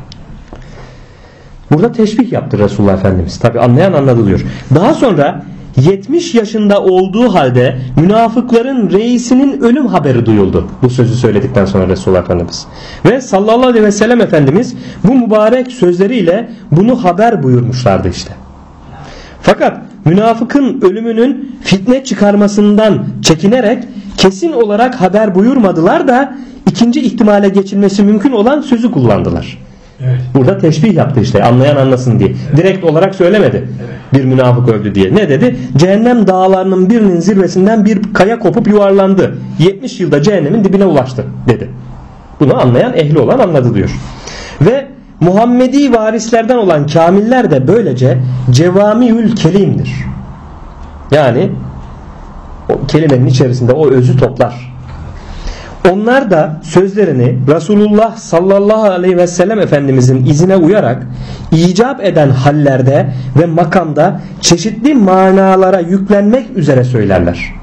Burada teşbih yaptı Resulullah Efendimiz. Tabi anlayan anladı diyor. Daha sonra 70 yaşında olduğu halde münafıkların reisinin ölüm haberi duyuldu. Bu sözü söyledikten sonra Resulullah Efendimiz. Ve sallallahu aleyhi ve sellem Efendimiz bu mübarek sözleriyle bunu haber buyurmuşlardı işte. Fakat münafıkın ölümünün fitne çıkarmasından çekinerek kesin olarak haber buyurmadılar da ikinci ihtimale geçilmesi mümkün olan sözü kullandılar. Evet. Burada teşbih yaptı işte anlayan anlasın diye. Direkt olarak söylemedi. Bir münafık öldü diye. Ne dedi? Cehennem dağlarının birinin zirvesinden bir kaya kopup yuvarlandı. 70 yılda cehennemin dibine ulaştı dedi. Bunu anlayan ehli olan anladı diyor. Ve Muhammedi varislerden olan kamiller de böylece cevamiül kelimdir. Yani o kelimenin içerisinde o özü toplar. Onlar da sözlerini Resulullah sallallahu aleyhi ve sellem Efendimizin izine uyarak icap eden hallerde ve makamda çeşitli manalara yüklenmek üzere söylerler.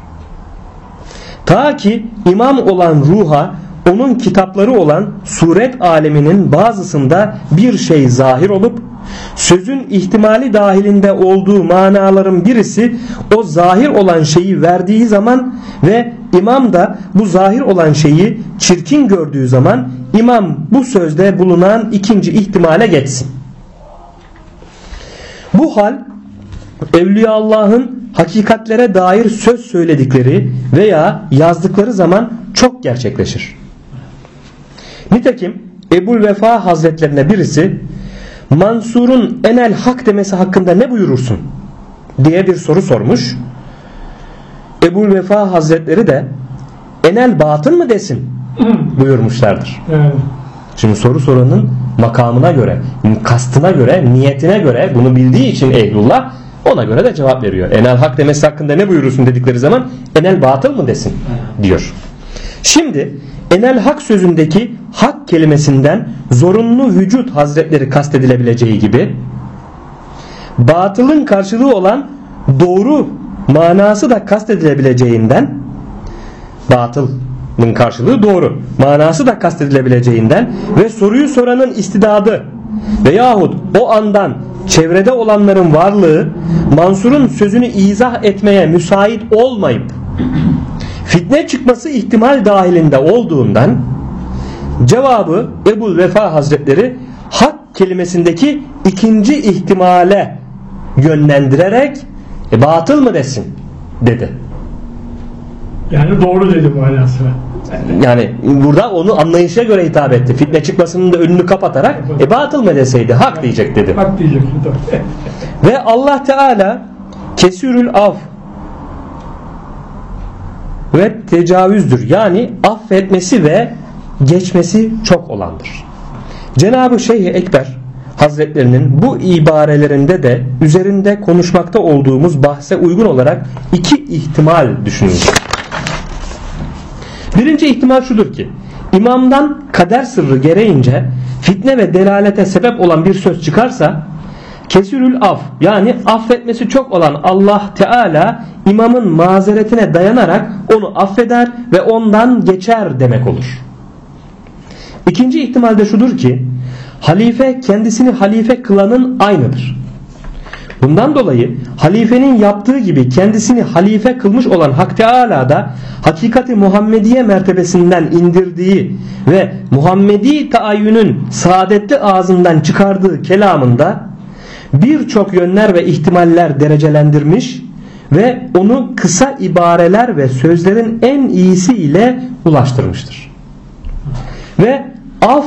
Ta ki imam olan ruha onun kitapları olan suret aleminin bazısında bir şey zahir olup sözün ihtimali dahilinde olduğu manaların birisi o zahir olan şeyi verdiği zaman ve imam da bu zahir olan şeyi çirkin gördüğü zaman imam bu sözde bulunan ikinci ihtimale geçsin. Bu hal Evliya Allah'ın hakikatlere dair söz söyledikleri veya yazdıkları zaman çok gerçekleşir. Nitekim Ebul Vefa Hazretlerine birisi Mansur'un enel hak demesi hakkında ne buyurursun? diye bir soru sormuş. Ebul Vefa Hazretleri de enel batın mı desin buyurmuşlardır. Evet. Şimdi soru soranın makamına göre, kastına göre, niyetine göre bunu bildiği için Ehlullah ona göre de cevap veriyor. Enel hak demesi hakkında ne buyurursun dedikleri zaman enel batıl mı desin diyor. Şimdi enel hak sözündeki hak kelimesinden zorunlu vücut hazretleri kastedilebileceği gibi batılın karşılığı olan doğru manası da kastedilebileceğinden batılın karşılığı doğru manası da kastedilebileceğinden ve soruyu soranın istidadı veyahut o andan çevrede olanların varlığı Mansur'un sözünü izah etmeye müsait olmayıp fitne çıkması ihtimal dahilinde olduğundan cevabı Ebul Vefa Hazretleri hak kelimesindeki ikinci ihtimale yönlendirerek e, batıl mı desin dedi. Yani doğru dedi manasına. Yani burada onu anlayışa göre hitap etti. Fitne çıkmasının da önünü kapatarak e batıl mı deseydi hak diyecek dedi. Bak diyeceksin doğru. Ve Allah Teala kesürül af ve tecavüzdür. Yani affetmesi ve geçmesi çok olandır. Cenab-ı Şeyh Ekber Hazretlerinin bu ibarelerinde de üzerinde konuşmakta olduğumuz bahse uygun olarak iki ihtimal düşünülür. Birinci ihtimal şudur ki imamdan kader sırrı gereğince fitne ve delalete sebep olan bir söz çıkarsa kesürül af yani affetmesi çok olan Allah Teala imamın mazeretine dayanarak onu affeder ve ondan geçer demek olur. İkinci ihtimal de şudur ki halife kendisini halife kılanın aynıdır. Bundan dolayı halifenin yaptığı gibi kendisini halife kılmış olan Hak Teala da hakikati Muhammediye mertebesinden indirdiği ve Muhammedi taayyünün saadetli ağzından çıkardığı kelamında birçok yönler ve ihtimaller derecelendirmiş ve onu kısa ibareler ve sözlerin en iyisi ile ulaştırmıştır. Ve af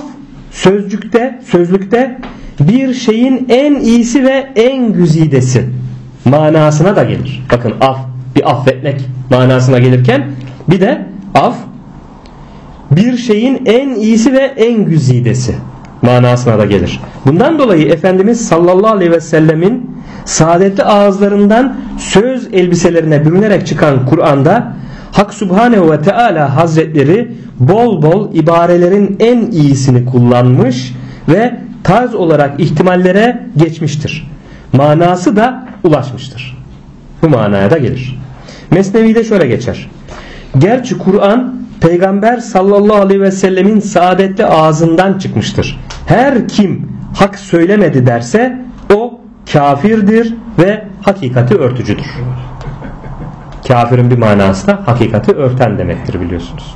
sözcükte, sözlükte bir şeyin en iyisi ve en güzidesi manasına da gelir. Bakın af bir affetmek manasına gelirken bir de af bir şeyin en iyisi ve en güzidesi manasına da gelir. Bundan dolayı Efendimiz sallallahu aleyhi ve sellemin saadetli ağızlarından söz elbiselerine bürünerek çıkan Kur'an'da Hak Subhanehu ve Teala Hazretleri bol bol ibarelerin en iyisini kullanmış ve tarz olarak ihtimallere geçmiştir. Manası da ulaşmıştır. Bu manaya da gelir. Mesnevi'de şöyle geçer. Gerçi Kur'an Peygamber sallallahu aleyhi ve sellemin saadetli ağzından çıkmıştır. Her kim hak söylemedi derse o kafirdir ve hakikati örtücüdür. Kafirin bir manası da hakikati örten demektir biliyorsunuz.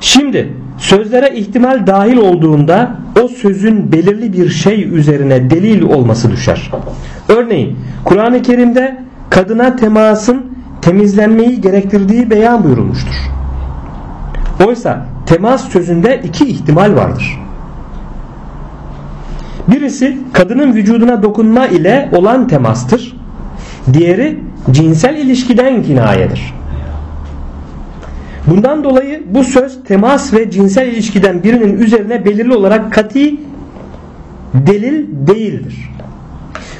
Şimdi sözlere ihtimal dahil olduğunda o sözün belirli bir şey üzerine delil olması düşer. Örneğin Kur'an-ı Kerim'de kadına temasın temizlenmeyi gerektirdiği beyan buyurulmuştur. Oysa temas sözünde iki ihtimal vardır. Birisi kadının vücuduna dokunma ile olan temastır. Diğeri cinsel ilişkiden kinayedir. Bundan dolayı bu söz temas ve cinsel ilişkiden birinin üzerine belirli olarak kati delil değildir.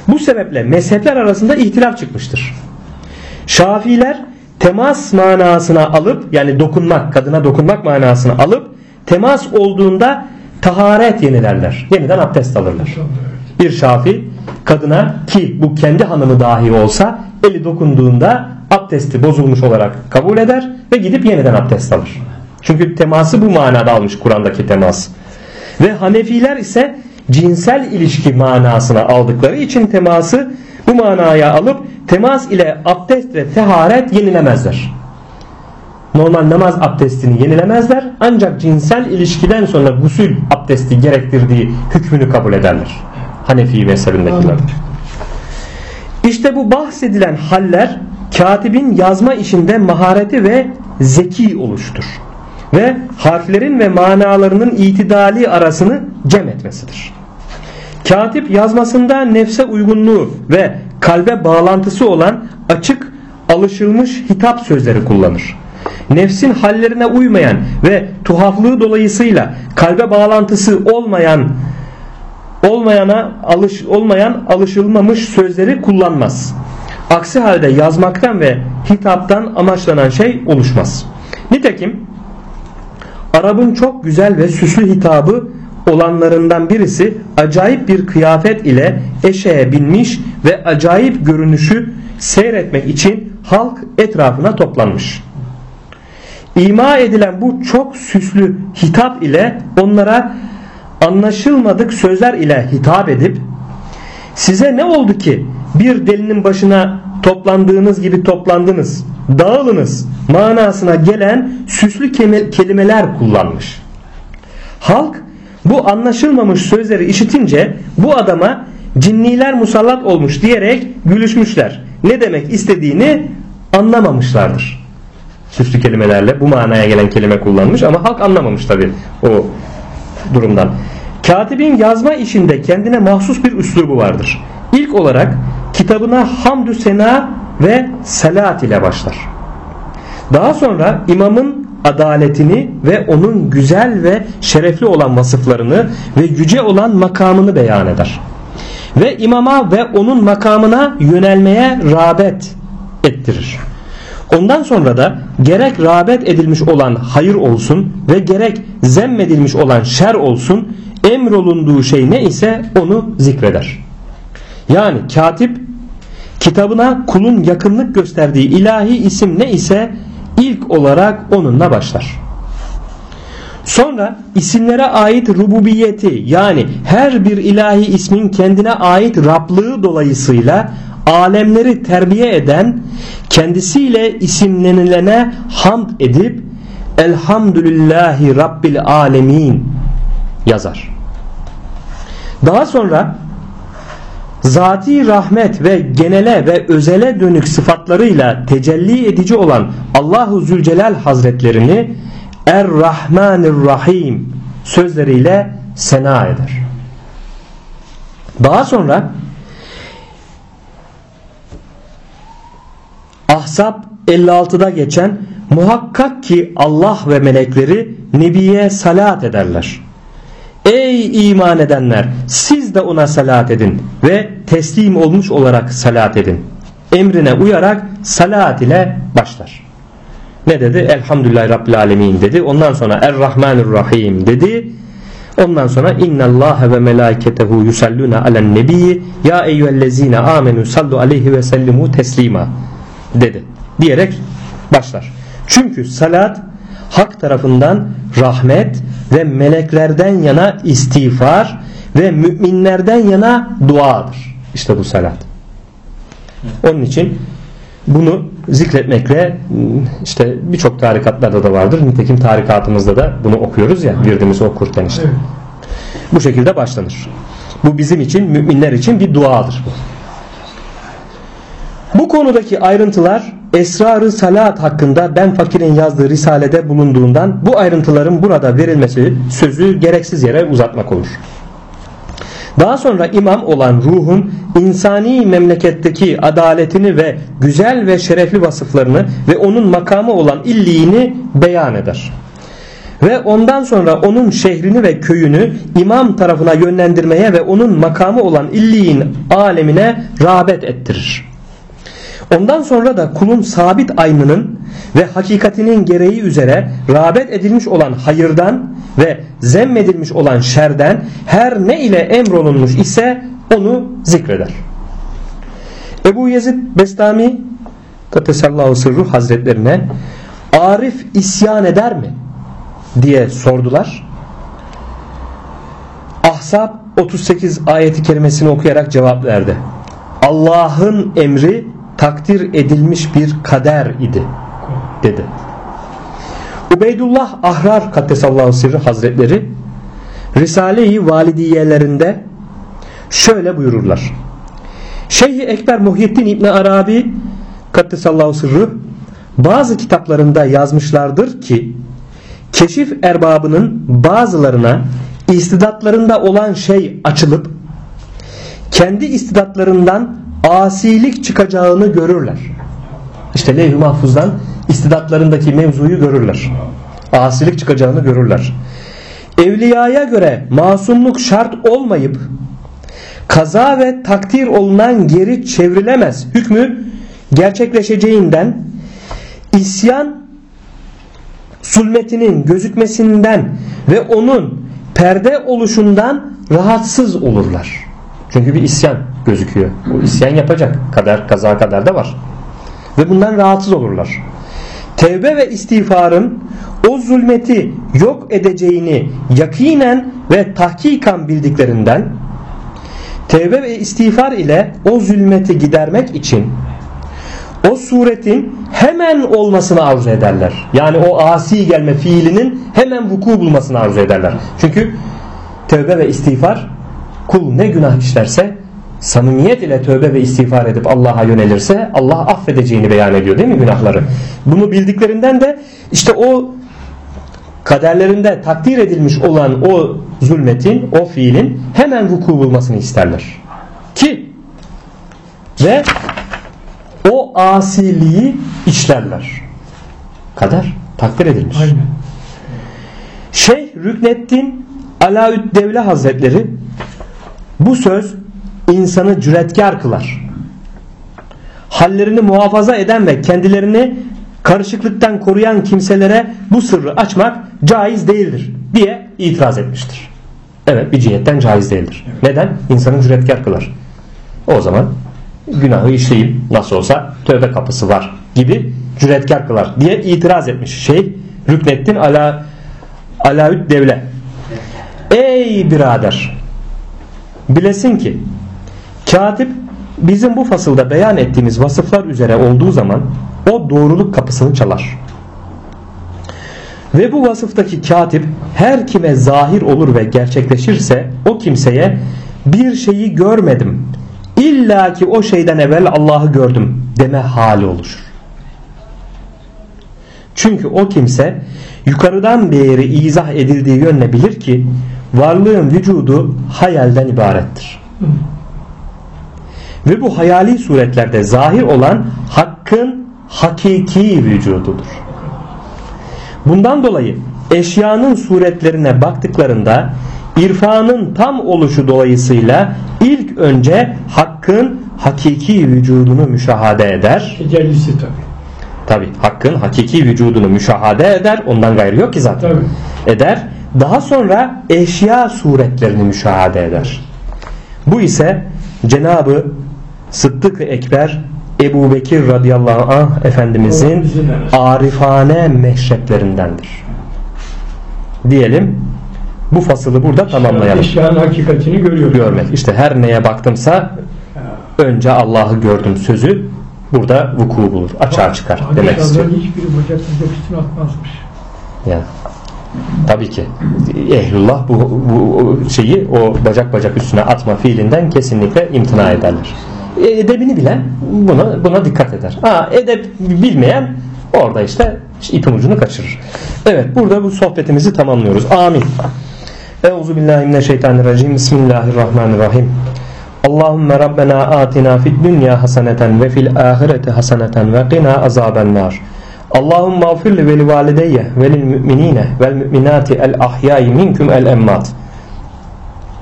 Bu sebeple mezhepler arasında ihtilaf çıkmıştır. Şafiler temas manasına alıp yani dokunmak, kadına dokunmak manasına alıp temas olduğunda taharet yenilerler. Yeniden abdest alırlar. Bir şafi kadına ki bu kendi hanımı dahi olsa eli dokunduğunda abdesti bozulmuş olarak kabul eder ve gidip yeniden abdest alır. Çünkü teması bu manada almış Kur'an'daki temas. Ve Hanefiler ise cinsel ilişki manasına aldıkları için teması bu manaya alıp temas ile abdest ve teharet yenilemezler. Normal namaz abdestini yenilemezler ancak cinsel ilişkiden sonra gusül abdesti gerektirdiği hükmünü kabul ederler. Hanefi mezhebindekiler. İşte bu bahsedilen haller katibin yazma işinde mahareti ve zeki oluştur. Ve harflerin ve manalarının itidali arasını cem etmesidir. Katip yazmasında nefse uygunluğu ve kalbe bağlantısı olan açık alışılmış hitap sözleri kullanır. Nefsin hallerine uymayan ve tuhaflığı dolayısıyla kalbe bağlantısı olmayan olmayana alış olmayan alışılmamış sözleri kullanmaz. Aksi halde yazmaktan ve hitaptan amaçlanan şey oluşmaz. Nitekim Arap'ın çok güzel ve süslü hitabı olanlarından birisi acayip bir kıyafet ile eşeğe binmiş ve acayip görünüşü seyretmek için halk etrafına toplanmış. İma edilen bu çok süslü hitap ile onlara anlaşılmadık sözler ile hitap edip size ne oldu ki bir delinin başına toplandığınız gibi toplandınız dağılınız manasına gelen süslü kelimeler kullanmış. Halk bu anlaşılmamış sözleri işitince bu adama cinniler musallat olmuş diyerek gülüşmüşler. Ne demek istediğini anlamamışlardır. Süslü kelimelerle bu manaya gelen kelime kullanmış ama halk anlamamış tabi o durumdan. Katibin yazma işinde kendine mahsus bir üslubu vardır. İlk olarak kitabına hamdü sena ve salat ile başlar. Daha sonra imamın adaletini ve onun güzel ve şerefli olan vasıflarını ve yüce olan makamını beyan eder. Ve imama ve onun makamına yönelmeye rağbet ettirir. Ondan sonra da gerek rağbet edilmiş olan hayır olsun ve gerek zemmedilmiş olan şer olsun emrolunduğu şey ne ise onu zikreder. Yani katip kitabına kulun yakınlık gösterdiği ilahi isim ne ise ilk olarak onunla başlar. Sonra isimlere ait rububiyeti yani her bir ilahi ismin kendine ait Rablığı dolayısıyla alemleri terbiye eden kendisiyle isimlenilene hamd edip Elhamdülillahi Rabbil Alemin yazar. Daha sonra zati rahmet ve genele ve özele dönük sıfatlarıyla tecelli edici olan Allahu Zülcelal Hazretlerini Er-Rahmanir-Rahim sözleriyle sena eder. Daha sonra Ahzab 56'da geçen muhakkak ki Allah ve melekleri Nebiye salat ederler. Ey iman edenler siz de ona salat edin ve teslim olmuş olarak salat edin. Emrine uyarak salat ile başlar. Ne dedi? Elhamdülillah Rabbil Alemin dedi. Ondan sonra Er-Rahmanir-Rahim dedi. Ondan sonra inna Allah ve melaiketehu yusalluna alen nebiyyi ya eyyühellezine amenu sallu aleyhi ve sellimu teslima dedi. Diyerek başlar. Çünkü salat hak tarafından rahmet ve meleklerden yana istiğfar ve müminlerden yana duadır. İşte bu salat. Onun için bunu zikretmekle işte birçok tarikatlarda da vardır. Nitekim tarikatımızda da bunu okuyoruz ya birdimizi okurken işte. Bu şekilde başlanır. Bu bizim için müminler için bir duadır bu. Bu konudaki ayrıntılar Esrarı Salat hakkında Ben Fakir'in yazdığı risalede bulunduğundan bu ayrıntıların burada verilmesi sözü gereksiz yere uzatmak olur. Daha sonra imam olan ruhun insani memleketteki adaletini ve güzel ve şerefli vasıflarını ve onun makamı olan illiğini beyan eder. Ve ondan sonra onun şehrini ve köyünü imam tarafına yönlendirmeye ve onun makamı olan illiğin alemine rağbet ettirir. Ondan sonra da kulun sabit aynının ve hakikatinin gereği üzere rağbet edilmiş olan hayırdan ve zemmedilmiş olan şerden her ne ile emrolunmuş ise onu zikreder. Ebu Yezid Bestami Katesallahu sırru hazretlerine Arif isyan eder mi? diye sordular. Ahzab 38 ayeti kerimesini okuyarak cevap verdi. Allah'ın emri takdir edilmiş bir kader idi dedi. Ubeydullah Ahrar Kattesallahu Sirri Hazretleri Risale-i Validiyelerinde şöyle buyururlar. Şeyh Ekber Muhyiddin İbni Arabi Kattesallahu Sirri bazı kitaplarında yazmışlardır ki keşif erbabının bazılarına istidatlarında olan şey açılıp kendi istidatlarından asilik çıkacağını görürler. İşte levh-i mahfuzdan istidatlarındaki mevzuyu görürler. Asilik çıkacağını görürler. Evliyaya göre masumluk şart olmayıp kaza ve takdir olunan geri çevrilemez hükmü gerçekleşeceğinden isyan sulmetinin gözükmesinden ve onun perde oluşundan rahatsız olurlar. Çünkü bir isyan gözüküyor. O isyan yapacak. Kader, kaza kadar da var. Ve bundan rahatsız olurlar. Tevbe ve istiğfarın o zulmeti yok edeceğini yakinen ve tahkikan bildiklerinden tevbe ve istiğfar ile o zulmeti gidermek için o suretin hemen olmasını arzu ederler. Yani o asi gelme fiilinin hemen vuku bulmasını arzu ederler. Çünkü tövbe ve istiğfar kul ne günah işlerse samimiyet ile tövbe ve istiğfar edip Allah'a yönelirse Allah affedeceğini beyan ediyor değil mi günahları? Bunu bildiklerinden de işte o kaderlerinde takdir edilmiş olan o zulmetin, o fiilin hemen vuku bulmasını isterler. Ki ve o asiliği işlerler. Kader takdir edilmiş. Aynen. Şeyh Rükneddin Alaüd Devle Hazretleri bu söz insanı cüretkar kılar. Hallerini muhafaza eden ve kendilerini karışıklıktan koruyan kimselere bu sırrı açmak caiz değildir diye itiraz etmiştir. Evet bir cihetten caiz değildir. Neden? İnsanı cüretkar kılar. O zaman günahı işleyeyim nasıl olsa tövbe kapısı var gibi cüretkar kılar diye itiraz etmiş şey Rükneddin ala Alaüd Devle. Ey birader bilesin ki katip bizim bu fasılda beyan ettiğimiz vasıflar üzere olduğu zaman o doğruluk kapısını çalar. Ve bu vasıftaki katip her kime zahir olur ve gerçekleşirse o kimseye bir şeyi görmedim. İlla ki o şeyden evvel Allah'ı gördüm deme hali oluşur. Çünkü o kimse yukarıdan beri izah edildiği yönle bilir ki varlığın vücudu hayalden ibarettir. Ve bu hayali suretlerde zahir olan hakkın hakiki vücududur. Bundan dolayı eşyanın suretlerine baktıklarında irfanın tam oluşu dolayısıyla ilk önce hakkın hakiki vücudunu müşahade eder. Tecellisi tabii. Tabi hakkın hakiki vücudunu müşahade eder. Ondan gayrı yok ki zaten. Tabii. Eder. Daha sonra eşya suretlerini müşahede eder. Bu ise Cenabı Sıddık Ekber Ebu Bekir radıyallahu anh Efendimizin arifane meşreplerindendir. Diyelim bu fasılı burada tamamlayalım. Eşyanın hakikatini görüyoruz. Görmek. İşte her neye baktımsa önce Allah'ı gördüm sözü burada vuku bulur. Açığa çıkar demek istiyor. Hadislerden hiçbiri bacak bacak üstüne atmazmış. Yani tabii ki ehlullah bu, bu şeyi o bacak bacak üstüne atma fiilinden kesinlikle imtina ederler. E, Edebini bilen buna buna dikkat eder. Ha edep bilmeyen orada işte ipin ucunu kaçırır. Evet burada bu sohbetimizi tamamlıyoruz. Amin. Euzu billahi mineşşeytanirracim. Bismillahirrahmanirrahim. Allahümme Rabbena atina fid dünya haseneten ve fil ahireti haseneten ve qina azabennar. Allahümme afir li veli valideyye velil müminine vel müminati el ahyayi minkum el emmat.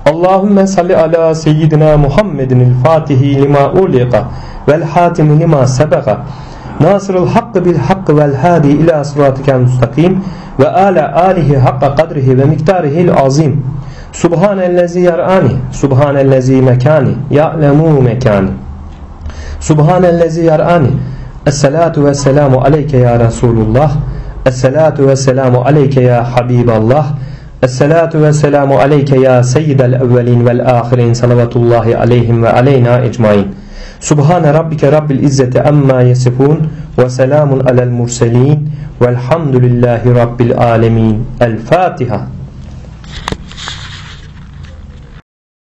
Allahümme salli ala seyyidina Muhammedin el fatihi lima uliqa vel hatimi lima sebeka nasırıl hakkı bil hakkı vel hadi ila sıratikel mustakim ve ala alihi hakka kadrihi ve miktarihil azim subhanellezi yar'ani subhanellezi mekani ya'lemu mekani subhanellezi yar'ani esselatu ve selamu aleyke ya Resulullah esselatu ve selamu aleyke ya Habiballah Esselatu ve selamu aleyke ya seyyidel evvelin vel ahirin salavatullahi aleyhim ve aleyna ecmain. Subhane rabbike rabbil izzeti amma yesifun ve selamun alel murselin velhamdülillahi rabbil alemin. El Fatiha.